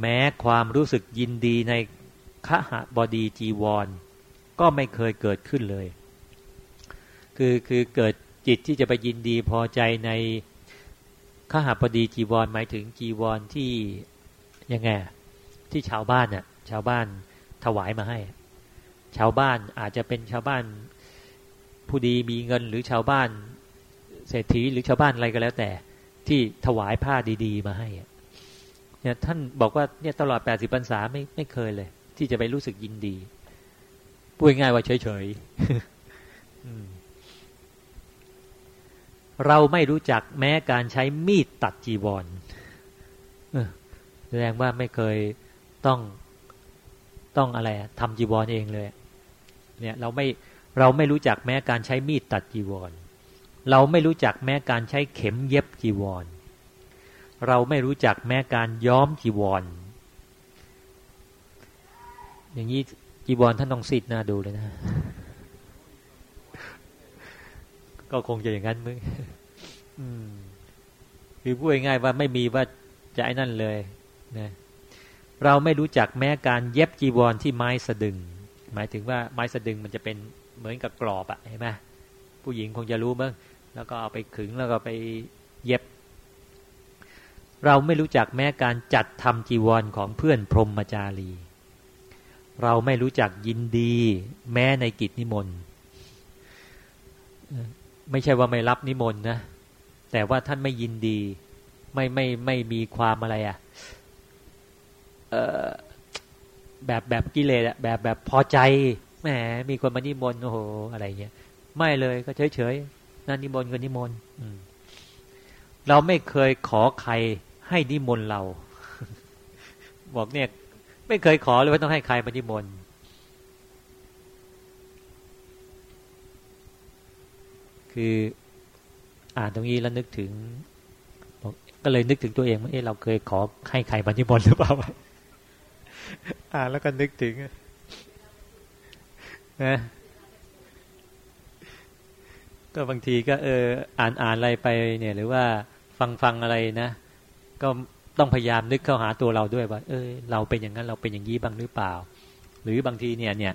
แม้ความรู้สึกยินดีในขหบดีจีวร ก็ไม่เคยเกิดขึ้นเลย คือคือเกิดจิตที่จะไปยินดีพอใจใน ข้าหาพอดีจีวรหมายถึงจีวรที่ยังไงที่ชาวบ้านน่ะชาวบ้านถวายมาให้ ชาวบ้านอาจจะเป็นชาวบ้านผู้ดีมีเงินหรือชาวบ้านเศรษฐีหรือชาวบ้านอะไรก็แล้วแต่ ที่ถวายผ้าดีๆ มาให้เนี่ยท่านบอกว่าเนี่ยตลอดแปดสิบพรรษาไม่ไม่เคยเลย ที่จะไปรู้สึกยินดีพูดง่ายว่าเฉยๆ เราไม่รู้จักแม้การใช้มีดตัดจีวรแสดงว่าไม่เคยต้องต้องอะไรทำจีวรเองเลย เนี่ยเราไม่เราไม่รู้จักแม้การใช้มีดตัดจีวร เราไม่รู้จักแม้การใช้เข็มเย็บจีวร เราไม่รู้จักแม้การย้อมจีวร อย่างนี้จีวรท่านต้องสิทธ์นาดูเลยนะ ก็คงจะอย่างนั้นมึงคือพูดง่ายว่าไม่มีว่าจะไอ้นั่นเลยนะเราไม่รู้จักแม้การเย็บจีวรที่ไม้สะดึง หมายถึงว่าไม้สะดึงมันจะเป็นเหมือนกับกรอบอะเห็นไหมผู้หญิงคงจะรู้มั้งแล้วก็เอาไปขึงแล้วก็ไปเย็บ เราไม่รู้จักแม้การจัดทำจีวรของเพื่อนพรหมจารี เราไม่รู้จักยินดี แม้ในกิจนิมนต์ ไม่ใช่ว่าไม่รับนิมนต์นะแต่ว่าท่านไม่ยินดี ไม่ไม่ไม่มีความอะไรอะ่ะแบบแบบกิเลสอะแบบแบบพอใจแหมมีคนมานิมนต์โอ้โหอะไรเงี้ยไม่เลยก็เฉยเฉยนั่นนิมนต์ก็นิมนต์เราไม่เคยขอใครให้นิมนต์เรา บอกเนี่ย ไม่เคยขอเลยว่าต้องให้ใครมานิมนต์ คืออ่านตรงนี้แล้วนึกถึงก็เลยนึกถึงตัวเองว่าเอ๊ะเราเคยขอให้ใครมานิมนหรือเปล่าอ่านแล้วก็นึกถึงนะก็บางทีก็เอออ่านอ่านอะไรไปเนี่ย หรือว่าฟังฟังอะไรนะก็ต้องพยายามนึกเข้าหาตัวเราด้วยว่า เออเราเป็นอย่างนั้นเราเป็นอย่างนี้บ้างหรือเปล่า หรือบางทีเนี่ยเนี่ย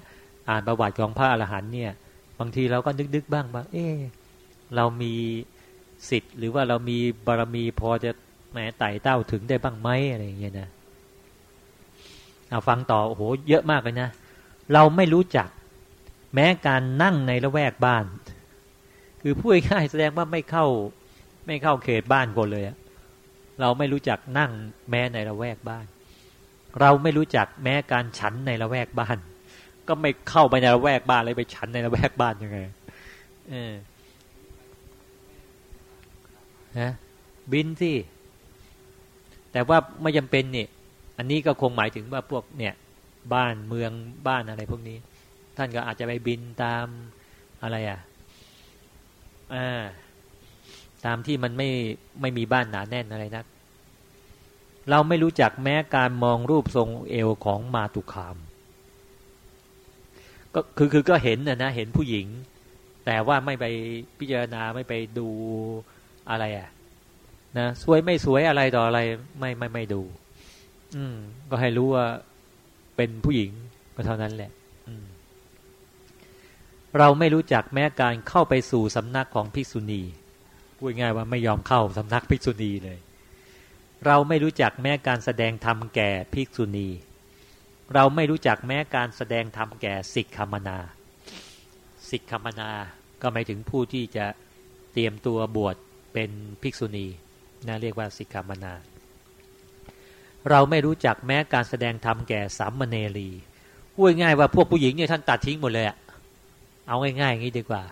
อ่านประวัติของพระอรหันต์เนี่ย บางทีเราก็นึกนึกบ้างว่า เออ เรามีสิทธิ์ หรือว่าเรามีบารมีพอจะแหมไต่เต้าถึงได้บ้างไหมอะไรอย่างเงี้ยนะเอาฟังต่อโอ้โหเยอะมากเลยนะเราไม่รู้จัก แม้การนั่งในละแวกบ้าน คือพูดง่ายแสดงว่าไม่เข้า ไม่เข้าเขตบ้านคนเลยเราไม่รู้จักนั่งแม้ในละแวกบ้าน เราไม่รู้จักแม้การฉันในละแวกบ้าน ก็ไม่เข้าไปในละแวกบ้านเลยไปฉันในละแวกบ้านยังไง เออ นะบินสิแต่ว่าไม่จำเป็นเนี่ยอันนี้ก็คงหมายถึงว่าพวกเนี่ยบ้านเมืองบ้านอะไรพวกนี้ ท่านก็อาจจะไปบินตามอะไรอะอ่าตามที่มันไม่ไม่มีบ้านหนาแน่นอะไรนัก เราไม่รู้จักแม้การมองรูปทรงเอวของมาตุคาม ก็คือคือก็เห็นนะนะเห็นผู้หญิง แต่ว่าไม่ไปพิจารณาไม่ไปดู อะไรอะ นะสวยไม่สวยอะไรต่ออะไร ไม่ไม่ไม่ดู อืม ก็ให้รู้ว่าเป็นผู้หญิงก็เท่านั้นแหละ อืม เราไม่รู้จักแม้การเข้าไปสู่สำนักของภิกษุณีพูดง่ายว่าไม่ยอมเข้าสำนักภิกษุณีเลย เราไม่รู้จักแม้การแสดงธรรมแก่ภิกษุณี เราไม่รู้จักแม้การแสดงธรรมแก่สิกขมนาสิกขมนา ก็หมายถึงผู้ที่จะเตรียมตัวบวช เป็นภิกษุณีนะเรียกว่าสิกขามนา เราไม่รู้จักแม้การแสดงธรรมแก่สามเณรีพูดง่ายว่าพวกผู้หญิงเนี่ยท่านตัดทิ้งหมดเลยอะเอาง่ายๆอย่างนี้ดีกว่า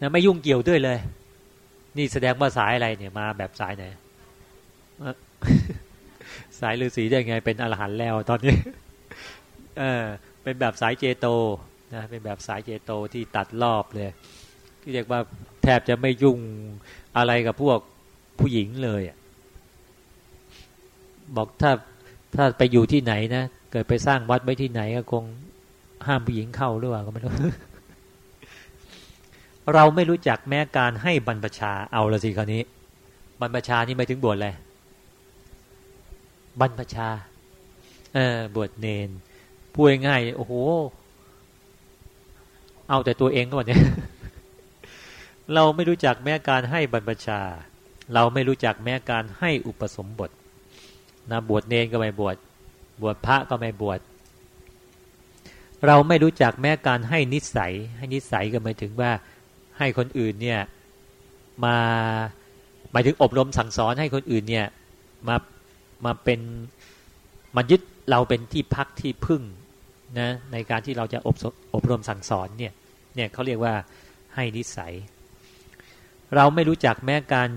นะไม่ยุ่งเกี่ยวด้วยเลย นี่แสดงว่าสายอะไรเนี่ยมาแบบสายไหนสายฤาษีได้ไงเป็นอรหันต์แล้วตอนนี้ เออเป็นแบบสายเจโตนะเป็นแบบสายเจโตที่ตัดรอบเลย ที่เรียกว่าแทบจะไม่ยุ่งอะไรกับพวกผู้หญิงเลยบอกถ้าถ้าไปอยู่ที่ไหนนะเกิดไปสร้างวัดไว้ที่ไหนก็คงห้ามผู้หญิงเข้าหรือเปล่าก็ไม่รู้เราไม่รู้จักแม้การให้บรรพชาเอาละสิคราวนี้ บรรพชานี่ไม่ถึงบวชเลยบรรพชา เออบวชเนนพูดง่ายโอ้โห เอาแต่ตัวเองก็วันนี้ เราไม่รู้จักแม้การให้บรรพชา เราไม่รู้จักแม้การให้อุปสมบทนะบวชเนนก็ไม่บวชบวชพระก็ไม่บวชเราไม่รู้จักแม้การให้นิสัย ให้นิสัยก็หมายถึงว่าให้คนอื่นเนี่ยมาหมายถึงอบรมสั่งสอนให้คนอื่นเนี่ยมามาเป็นมายึดเราเป็นที่พักที่พึ่งนะในการที่เราจะอบอบรมสั่งสอนเนี่ยเนี่ยเขาเรียกว่าให้นิสัย เราไม่รู้จักแม้การ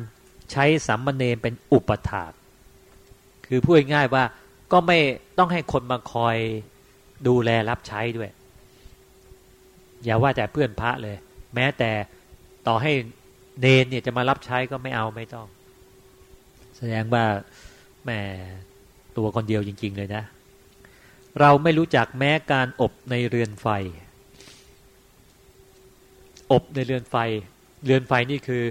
ใช้สัมมเนเป็นอุปถาก คือพูดง่ายว่าก็ไม่ต้องให้คนมาคอยดูแลรับใช้ด้วย อย่าว่าแต่เพื่อนพระเลย แม้แต่ต่อให้เนนเนี่ยจะมารับใช้ก็ไม่เอาไม่ต้อง แสดงว่าแหมตัวคนเดียวจริง ๆ เลยนะ เราไม่รู้จักแม้การอบในเรือนไฟ อบในเรือนไฟ เรือนไฟนี่คือ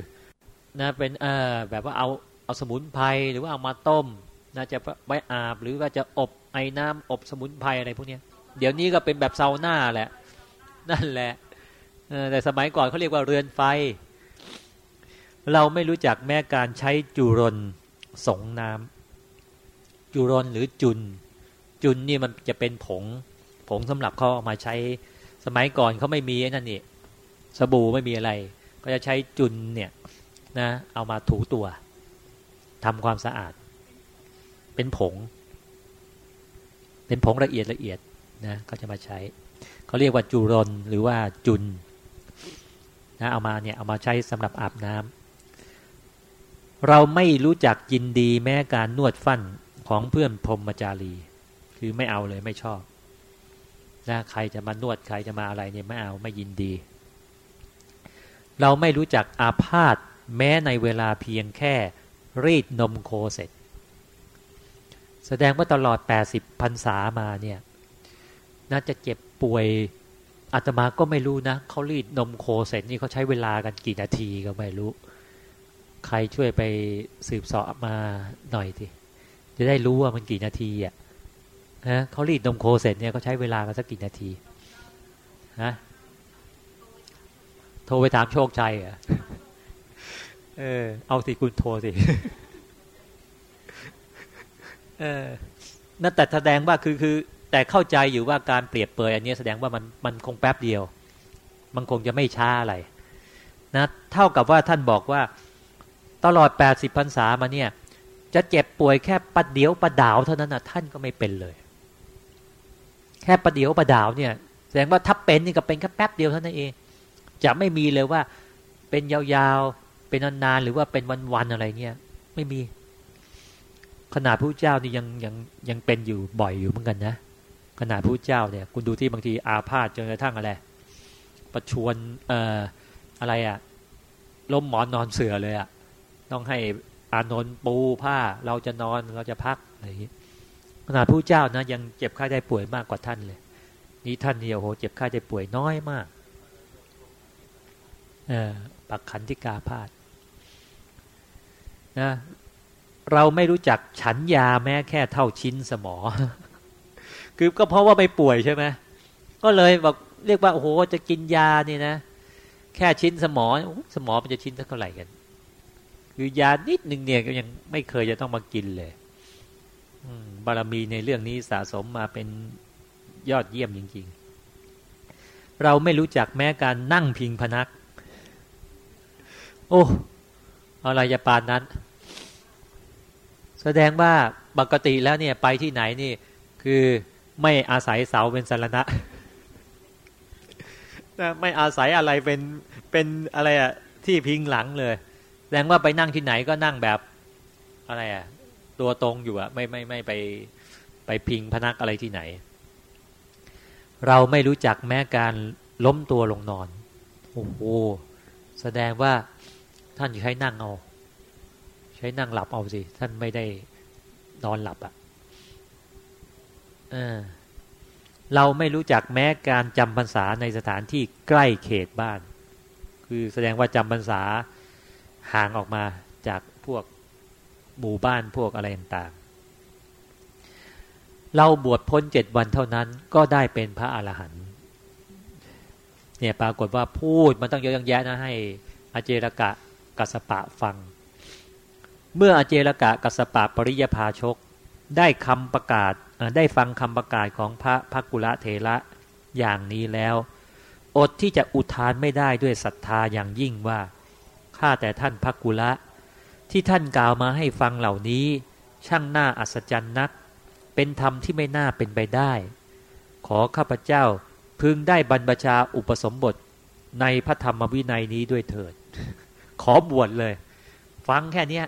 นะเป็นเออแบบว่าเอาเอาสมุนไพรหรือว่าเอามาต้มน่าจะไว้อาบหรือว่าจะอบไอ้น้ำอบสมุนไพรอะไรพวกนี้เดี๋ยวนี้ก็เป็นแบบเซาหน้าแหละ นั่นแหละแต่สมัยก่อนเขาเรียกว่าเรือนไฟ เราไม่รู้จักแม้การใช้จุรนสงน้ำจุรนหรือจุน จุนนี่มันจะเป็นผง ผงสำหรับเขาเอามาใช้ สมัยก่อนเขาไม่มีนั่นนี่สบู่ไม่มีอะไร ก็จะใช้จุนเนี่ยนะเอามาถูตัวทำความสะอาด เป็นผง เป็นผงละเอียดละเอียดนะก็จะมาใช้เขาเรียกว่าจุรนหรือว่าจุนนะเอามาเนี่ยเอามาใช้สำหรับอาบน้ำเราไม่รู้จักยินดีแม้การนวดฟันของเพื่อนพรมจารี คือไม่เอาเลยไม่ชอบนะใครจะมานวดใครจะมาอะไรเนี่ยไม่เอาไม่ยินดี เราไม่รู้จักอาพาธแม้ในเวลาเพียงแค่รีดนมโคเสร็จ แสดงว่าตลอด 80พรรษามาเนี่ยน่าจะเจ็บป่วยอาตมาก็ไม่รู้นะเขารีดนมโคเสร็จนี่เขาใช้เวลากันกี่นาทีก็ไม่รู้ ใครช่วยไปสืบสอบมาหน่อยทีจะได้รู้ว่ามันกี่นาทีอะฮะเขารีดนมโคเสร็จเนี่ยเขาใช้เวลากันสักกี่นาทีฮะ โทรไปถามโชคชัยอะเออ เอาสิคุณโทรสิ เออ นั่นแต่แสดงว่าคือคือ แต่เข้าใจอยู่ว่าการเปรียบเปยอันนี้แสดงว่ามันมันคงแป๊บเดียว มันคงจะไม่ช้าอะไร นะ เท่ากับว่าท่านบอกว่า ตลอด 80พรรษามาเนี่ย จะเจ็บป่วยแค่ประเดียวประดาวเท่านั้นนะท่านก็ไม่เป็นเลย แค่ประเดียวประดาวเนี่ย แสดงว่าถ้าเป็นนี่ก็เป็นแค่แป๊บเดียวเท่านั้นเอง จะไม่มีเลยว่า เป็นยาวๆ เป็นนานๆ หรือว่าเป็นวันๆ อะไรเงี้ย ไม่มี ขนาดพระเจ้านี่ยังยังยังเป็นอยู่บ่อยอยู่เหมือนกันนะ ขนาดพระเจ้าเนี่ย คุณดูที่บางทีอาพาธจนกระทั่งอะไร ประชวนเอ่ออะไรอะ่ะล้มหมอนนอนเสือเลยอะ่ะ ต้องให้อานนท์ปูผ้า เราจะนอนเราจะพักอะไรอย่างนี้ขนาดพระเจ้านะยังเจ็บไข้ได้ป่วยมากกว่าท่านเลย นี่ท่านเนี่ยโหเจ็บไข้ได้ป่วยน้อยมาก ปักขันธิกาพาธนะเราไม่รู้จักฉันยาแม้แค่เท่าชิ้นสมอ คือก็เพราะว่าไม่ป่วยใช่ไหมก็เลยบอกเรียกว่าโอ้โหจะกินยานี่นะ แค่ชิ้นสมองสมองมันจะชิ้นเท่าไหร่กัน คือยานิดหนึ่งเนี่ยก็ยังไม่เคยจะต้องมากินเลยบารมีในเรื่องนี้สะสมมาเป็นยอดเยี่ยมจริง ๆ เราไม่รู้จักแม้การนั่งพิงพนัก โอ้อะไรจะปานนั้น แสดงว่าปกติแล้วเนี่ยไปที่ไหนนี่ คือไม่อาศัยเสาเป็นสารณะนะไม่อาศัยอะไรเป็นเป็นอะไรอะที่พิงหลังเลย แสดงว่าไปนั่งที่ไหนก็นั่งแบบอะไรอะตัวตรงอยู่อะไม่ไม่ไม่ไปไปพิงพนักอะไรที่ไหน เราไม่รู้จักแม้การล้มตัวลงนอนโอ้โหแสดงว่า ท่านใช้นั่งเอา ใช้นั่งหลับเอาสิ ท่านไม่ได้นอนหลับอะเราไม่รู้จักแม้การจำพรรษาในสถานที่ใกล้เขตบ้าน คือแสดงว่าจำพรรษาห่างออกมาจากพวกหมู่บ้านพวกอะไรต่างเราบวชพ้นเจ็ดวันเท่านั้นก็ได้เป็นพระอรหันต์เนี่ยปรากฏว่าพูดมันต้องเยอะยังแยะนะให้อเจรกะ กัสปะฟัง เมื่ออเจรกะกัสปะปริยภาชก ได้คำประกาศได้ฟังคำประกาศของพระพักุละเทระอย่างนี้แล้ว อดที่จะอุทานไม่ได้ด้วยศรัทธาอย่างยิ่งว่าข้าแต่ท่านพักุละ ที่ท่านกล่าวมาให้ฟังเหล่านี้ ช่างน่าอัศจรรย์นัก เป็นธรรมที่ไม่น่าเป็นไปได้ ขอข้าพเจ้าพึงได้บรรพชาอุปสมบทในพระธรรมวินัยนี้ด้วยเถิด ขอบวชเลย ฟังแค่นี้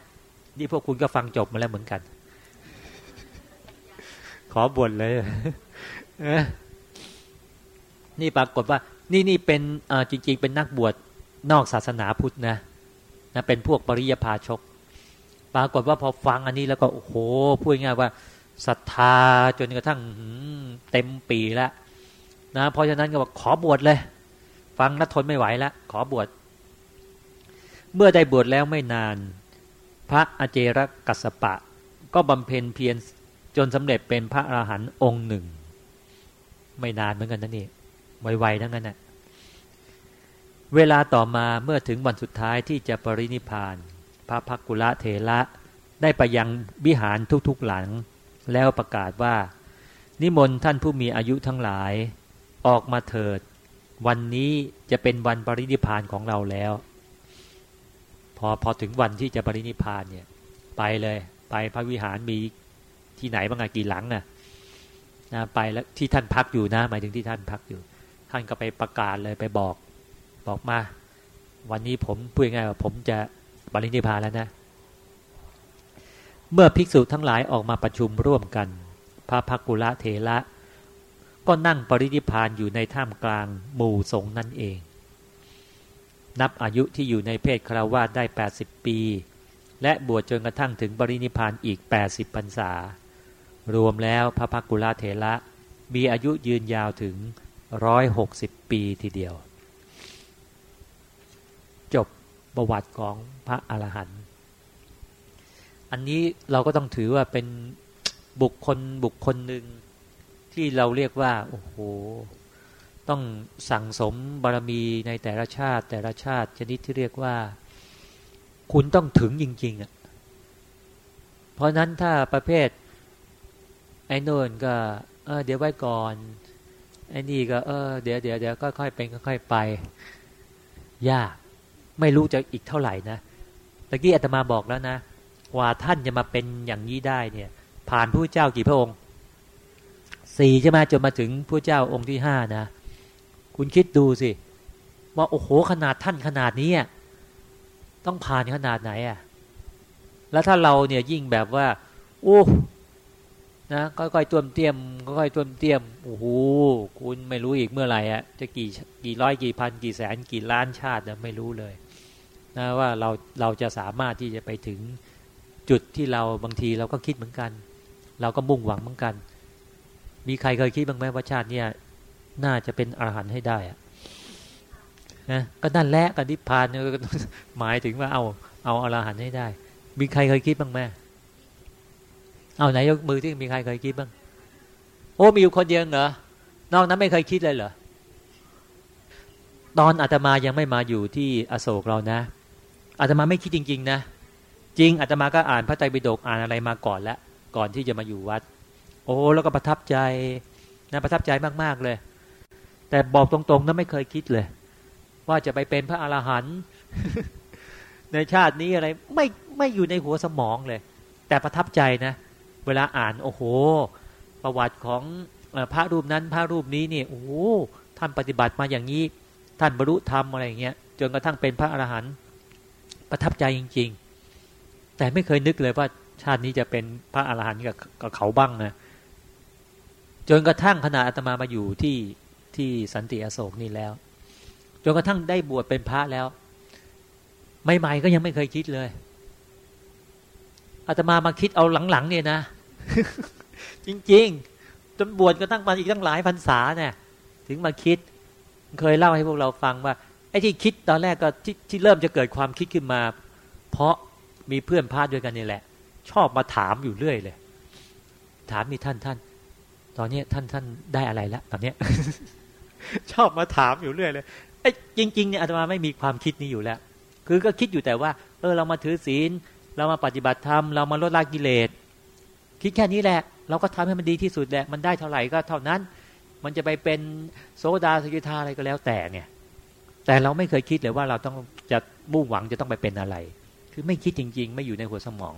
นี่พวกคุณก็ฟังจบมาแล้วเหมือนกัน ขอบวชเลยนี่ปรากฏว่า นี่นี่เป็นจริง ๆ เป็นนักบวชนอกศาสนาพุทธนะนะเป็นพวกปริยภาชก ปรากฏว่าพอฟังอันนี้แล้วก็โอ้โหพูดง่ายว่าศรัทธาจนกระทั่งเต็มปีแล้วนะเพราะฉะนั้นก็บอกขอบวชเลย ฟังแล้วทนไม่ไหวแล้วขอบวช เมื่อได้บวชแล้วไม่นาน พระอเจรกัสปะ ก็บำเพ็ญเพียรจนสำเร็จเป็นพระอรหันต์องค์หนึ่ง ไม่นานเหมือนกันนะนี่ไวๆทั้งนั้นนะเวลาต่อมาเมื่อถึงวันสุดท้ายที่จะปรินิพาน พระพักกุละเถระได้ไปยังวิหารทุกๆหลัง แล้วประกาศว่า นิมนต์ท่านผู้มีอายุทั้งหลาย ออกมาเถิด วันนี้จะเป็นวันปรินิพานของเราแล้ว พอพอถึงวันที่จะปรินิพานเนี่ย ไปเลย ไปพระวิหารมีที่ไหนบ้างกี่หลังน่ะนะไปแล้วที่ท่านพักอยู่นะหมายถึงที่ท่านพักอยู่ ท่านก็ไปประกาศเลยไปบอก บอกมา วันนี้ผมพูดง่ายว่าผมจะปรินิพานแล้วนะ เมื่อภิกษุทั้งหลายออกมาประชุมร่วมกัน พระพักกุละเทระก็นั่งปรินิพานอยู่ในท่ามกลางหมู่สงนั่นเอง นับอายุที่อยู่ในเพศคราวาสได้ 80 ปี และบวชจนกระทั่งถึงปรินิพานอีก 80พรรษา รวมแล้วพระพักกุลาเถระมีอายุยืนยาวถึง 160 ปีทีเดียว จบประวัติของพระอรหันต์อันนี้เราก็ต้องถือว่าเป็นบุคคลบุคคลหนึ่งที่เราเรียกว่า โอ้โห ต้องสั่งสมบารมีในแต่ละชาติ แต่ละชาติชนิดที่เรียกว่า คุณต้องถึงจริงๆอะเพราะนั้นถ้าประเภท ไอ้นนก็เออเดี๋ยวไว้ก่อนไอ้นี่ก็เออเดี๋ยวเดี๋ยวเดี๋ยวค่อยๆเป็นค่อยๆไป ยาก ไม่รู้จะอีกเท่าไหร่นะตะกี้อาตมาบอกแล้วนะว่าท่านจะมาเป็นอย่างนี้ได้เนี่ย ผ่านผู้เจ้ากี่พระองค์สี่ใช่ไหมจนมาถึงพระเจ้าองค์ที่ห้านะ คุณคิดดูสิ ว่าโอ้โหขนาดท่านขนาดนี้ต้องผ่านขนาดไหนอะ แล้วถ้าเราเนี่ยยิ่งแบบว่า โอ้นะค่อยๆต้วมเตี้ยมค่อยๆต้วมเตี้ยมโอ้โหคุณไม่รู้อีกเมื่อไหร่อะจะกี่กี่ร้อยกี่พัน กี่แสนกี่ล้านชาติไม่รู้เลยนะว่าเราเราจะสามารถที่จะไปถึงจุดที่เราบางทีเราก็คิดเหมือนกัน เราก็มุ่งหวังเหมือนกัน มีใครเคยคิดบ้างไหมว่าชาติเนี่ย น่าจะเป็นอรหันต์ให้ได้อะนะก็นั่นแหละกันนิพพานหมายถึงว่าเอาเอาอรหันต์ให้ได้ มีใครเคยคิดบ้างไหมเอาไหนยกมือที่มีใครเคยคิดบ้าง โอ้มีอยู่คนเดียวเหรอนอกนั้นไม่เคยคิดเลยเหรอตอนอาตมายังไม่มาอยู่ที่อโศกเรานะอาตมาไม่คิดจริง ๆ นะ จริงอาตมาก็อ่านพระไตรปิฎกอ่านอะไรมาก่อนแล้วก่อนที่จะมาอยู่วัด โอ้แล้วก็ประทับใจนะประทับใจมากๆเลย แต่บอกตรงๆนะไม่เคยคิดเลย ว่าจะไปเป็นพระอรหันต์ในชาตินี้อะไรไม่ไม่อยู่ในหัวสมองเลย แต่ประทับใจนะ เวลาอ่านโอ้โห ประวัติของพระรูปนั้นพระรูปนี้นี่โอ้ท่านปฏิบัติมาอย่างนี้ ท่านบรรลุธรรมอะไรอย่างเงี้ยจนกระทั่งเป็นพระอรหันต์ประทับใจจริง ๆ แต่ไม่เคยนึกเลยว่าชาตินี้จะเป็นพระอรหันต์กับเขาบ้างนะจนกระทั่งขณะอาตมามาอยู่ที่ ที่สันติอโศกนี่แล้วจนกระทั่งได้บวชเป็นพระแล้วใหม่ๆก็ยังไม่เคยคิดเลยอาตมามาคิดเอาหลังๆเนี่ยนะ จริง ๆ จนบวชก็ตั้งมาอีกตั้งหลายพรรษาเนี่ย ถึงมาคิด เคยเล่าให้พวกเราฟังว่าไอ้ที่คิดตอนแรกก็ที่ที่เริ่มจะเกิดความคิดขึ้นมา เพราะมีเพื่อนพาด้วยกันนี่แหละ ชอบมาถามอยู่เรื่อยเลย ถามมีท่านท่านตอนนี้ท่านท่านได้อะไรแล้วตอนนี้ ชอบมาถามอยู่เรื่อยเลยไอ้จริง ๆ เนี่ยอาตมาไม่มีความคิดนี้อยู่แล้ว คือก็คิดอยู่แต่ว่า เออเรามาถือศีล เรามาปฏิบัติธรรม เรามาลดละกิเลส คิดแค่นี้แหละ เราก็ทำให้มันดีที่สุดแหละ มันได้เท่าไหร่ก็เท่านั้น มันจะไปเป็นโซดาสกิทาอะไรก็แล้วแต่เนี่ย แต่เราไม่เคยคิดเลยว่าเราต้องจะมุ่งหวังจะต้องไปเป็นอะไร คือไม่คิดจริง ๆ ไม่อยู่ในหัวสมอง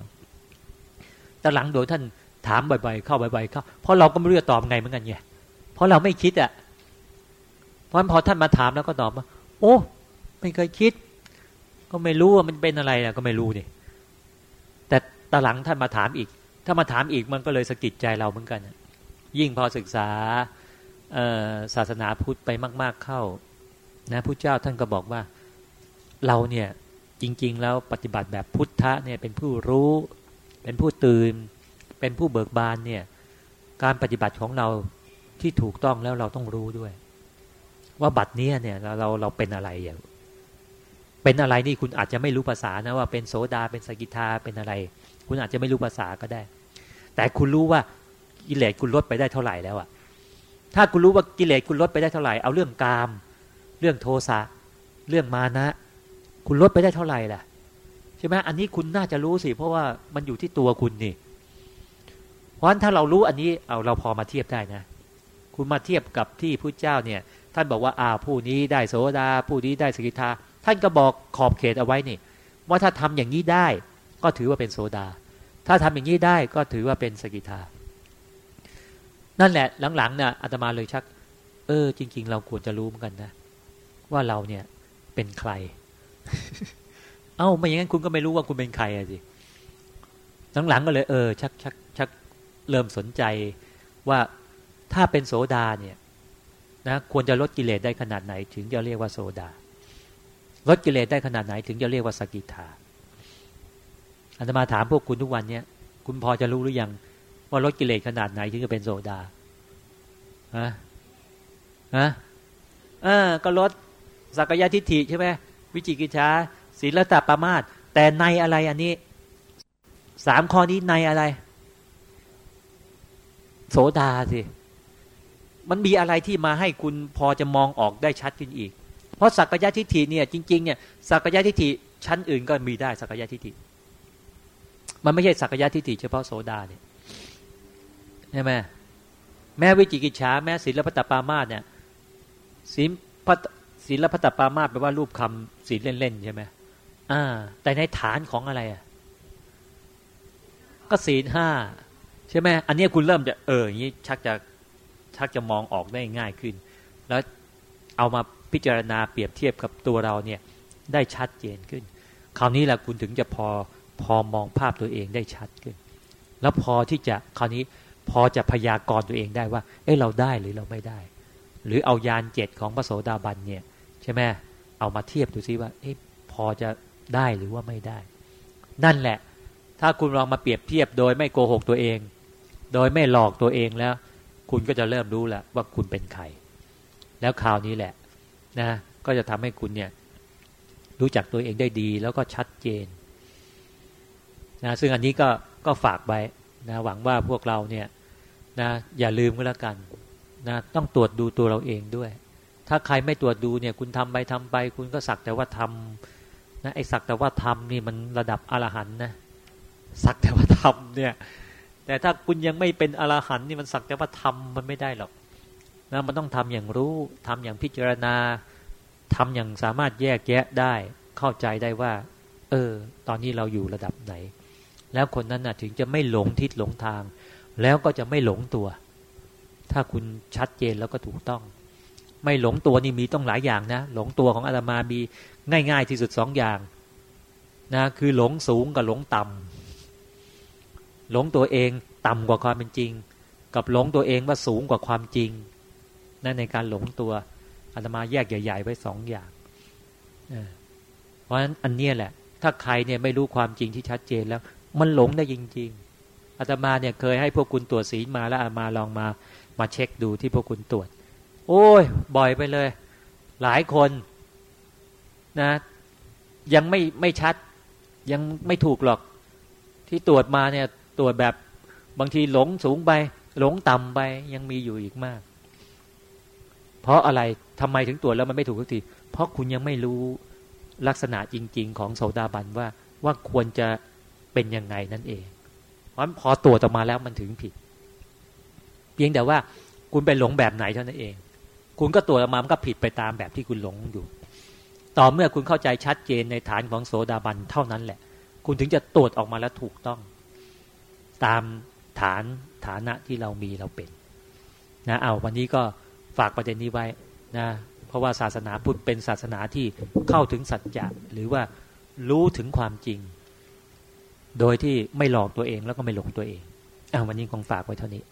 แต่หลังโดยท่านถามบ่อยๆเข้าบ่อยๆเข้า เพราะเราก็ไม่รู้จะตอบไงเหมือนกันไง เพราะเราไม่คิดอะ เพราะพอท่านมาถามแล้วก็ตอบว่า โอ้ไม่เคยคิด ก็ไม่รู้ว่ามันเป็นอะไรนะก็ไม่รู้นี่แต่ตาหลังท่านมาถามอีก ถ้ามาถามอีกมันก็เลยสะกิดใจเราเหมือนกัน ยิ่งพอศึกษาศาสนาพุทธไปมาก ๆเข้า นะพระเจ้าท่านก็บอกว่าเราเนี่ยจริง ๆ แล้วปฏิบัติแบบพุทธะเนี่ยเป็นผู้รู้ เป็นผู้ตื่น เป็นผู้เบิกบานเนี่ยการปฏิบัติของเราที่ถูกต้องแล้วเราต้องรู้ด้วย ว่าบัตรนี้เนี่ยเราเราเราเป็นอะไรอย่าง เป็นอะไรนี่คุณอาจจะไม่รู้ภาษานะว่าเป็นโสดาเป็นสกิทาเป็นอะไร คุณอาจจะไม่รู้ภาษาก็ได้ แต่คุณรู้ว่ากิเลสคุณลดไปได้เท่าไหร่แล้วอะถ้าคุณรู้ว่ากิเลสคุณลดไปได้เท่าไหร่เอาเรื่องกาม เรื่องโทสะเรื่องมานะ คุณลดไปได้เท่าไหร่ล่ะใช่ไหมอันนี้คุณน่าจะรู้สิ เพราะว่ามันอยู่ที่ตัวคุณนี่ เพราะฉะนั้นถ้าเรารู้อันนี้เอาเราพอมาเทียบได้นะ คุณมาเทียบกับที่พระเจ้าเนี่ย ท่านบอกว่าอ่าผู้นี้ได้โสดาผู้นี้ได้สกิทา ท่านก็บอกขอบเขตเอาไว้นี่ ว่าถ้าทำอย่างนี้ได้ก็ถือว่าเป็นโสดา ถ้าทำอย่างนี้ได้ก็ถือว่าเป็นสกิทา นั่นแหละหลังๆเนี่ยอาตมาเลยชัก เออ จริง ๆ เราควรจะรู้เหมือนกันนะ ว่าเราเนี่ยเป็นใคร เอ้าไม่อย่างนั้นคุณก็ไม่รู้ว่าคุณเป็นใครอะสิหลังๆก็เลยเออชักชักชักเริ่มสนใจว่าถ้าเป็นโสดาเนี่ย นะควรจะลดกิเลสได้ขนาดไหน ถึงจะเรียกว่าโสดา ลดกิเลสได้ขนาดไหน ถึงจะเรียกว่าสกิทาอาตมาถามพวกคุณทุกวันเนี่ยคุณพอจะรู้หรือยังว่าลดกิเลสขนาดไหนถึงจะเป็นโสดาฮะฮะเออก็ลดสักยะทิฏฐิใช่ไหมวิจิกิจฉาศีลตาประมาทแต่ในอะไรอันนี้สามข้อนี้ในอะไร โสดาสิ มันมีอะไรที่มาให้คุณพอจะมองออกได้ชัดขึ้นอีก เพราะสักยะทิฏฐิเนี่ยจริงๆเนี่ยสักยะทิฏฐิชั้นอื่นก็มีได้สักยะทิฏฐิ มันไม่ใช่สักยะทิฏฐิเฉพาะโสดาเนี่ยใช่ไหมแม้วิจิกิจฉาแม้ศีลพัตตปามาสเนี่ยศีลพัตศีลพัตตปามาสแปลว่ารูปคำศีลเล่นๆใช่ไหมอ่า แต่ในฐานของอะไรอะก็ศีลห้าใช่ไหมอันนี้คุณเริ่มจะเอออย่างนี้ชักจะ ชักจะมองออกได้ง่ายขึ้น แล้วเอามาพิจารณาเปรียบเทียบกับตัวเราเนี่ยได้ชัดเจนขึ้น คราวนี้แหละคุณถึงจะพอพอมองภาพตัวเองได้ชัดขึ้น แล้วพอที่จะคราวนี้พอจะพยากรณ์ตัวเองได้ว่า เอ้เราได้หรือเราไม่ได้ หรือเอายานเจ็ดของพระโสดาบันเนี่ยใช่ไหมเอามาเทียบดูซิว่า เอ้พอจะได้หรือว่าไม่ได้ นั่นแหละ ถ้าคุณลองมาเปรียบเทียบโดยไม่โกหกตัวเอง โดยไม่หลอกตัวเองแล้ว คุณก็จะเริ่มรู้แล้วว่าคุณเป็นใคร แล้วคราวนี้แหละนะก็จะทำให้คุณเนี่ยรู้จักตัวเองได้ดีแล้วก็ชัดเจนนะซึ่งอันนี้ก็ก็ฝากไว้นะหวังว่าพวกเราเนี่ยนะอย่าลืมก็แล้วกันนะต้องตรวจดูตัวเราเองด้วย ถ้าใครไม่ตรวจดูเนี่ยคุณทำไปทำไป คุณก็สักแต่ว่าทำนะไอ้สักแต่ว่าทำนี่มันระดับอรหันนะสักแต่ว่าทำเนี่ย แต่ถ้าคุณยังไม่เป็นอรหันนี่มันสักแต่ว่าทำมันไม่ได้หรอกนะมันต้องทำอย่างรู้ทำอย่างพิจารณาทำอย่างสามารถแยกแยะได้เข้าใจได้ว่า เออ ตอนนี้เราอยู่ระดับไหน แล้วคนนั้นนะถึงจะไม่หลงทิศหลงทาง แล้วก็จะไม่หลงตัว ถ้าคุณชัดเจนแล้วก็ถูกต้อง ไม่หลงตัวนี่มีต้องหลายอย่างนะ หลงตัวของอาตมามีง่าย ๆ ที่สุดสองอย่างนะคือหลงสูงกับหลงต่ำ หลงตัวเองต่ำกว่าความเป็นจริง กับหลงตัวเองว่าสูงกว่าความจริง นั่นในการหลงตัวอาตมาแยกใหญ่ ๆ ไว้สองอย่างเพราะฉะนั้นอันนี้แหละ ถ้าใครเนี่ยไม่รู้ความจริงที่ชัดเจนแล้ว มันหลงได้จริง ๆอาตมาเนี่ยเคยให้พวกคุณตรวจศีลมาแล้วอาตมาลองมามาเช็คดูที่พวกคุณตรวจ โอ้ย บ่อยไปเลย หลายคนนะ ยังไม่ไม่ชัด ยังไม่ถูกหรอกที่ตรวจมาเนี่ย ตรวจแบบบางทีหลงสูงไป หลงต่ำไปยังมีอยู่อีกมาก เพราะอะไรทำไมถึงตรวจแล้วมันไม่ถูกทุกทีเพราะคุณยังไม่รู้ลักษณะจริง ๆ ของโสดาบันว่าว่าควรจะเป็นยังไงนั่นเอง เพราะพอตรวจออกมาแล้วมันถึงผิด เพียงแต่ว่าคุณไปหลงแบบไหนเท่านั้นเอง คุณก็ตรวจออกมามันก็ผิดไปตามแบบที่คุณหลงอยู่ ต่อเมื่อคุณเข้าใจชัดเจนในฐานของโสดาบันเท่านั้นแหละ คุณถึงจะตรวจออกมาแล้วถูกต้อง ตามฐานฐานะที่เรามีเราเป็นนะเอาวันนี้ก็ฝากประเด็นนี้ไว้นะเพราะว่าศาสนาพุทธเป็นศาสนาที่เข้าถึงสัจจะหรือว่ารู้ถึงความจริง โดยที่ไม่หลอกตัวเองแล้วก็ไม่หลงตัวเองอ่าวันนี้คงฝากไว้เท่านี้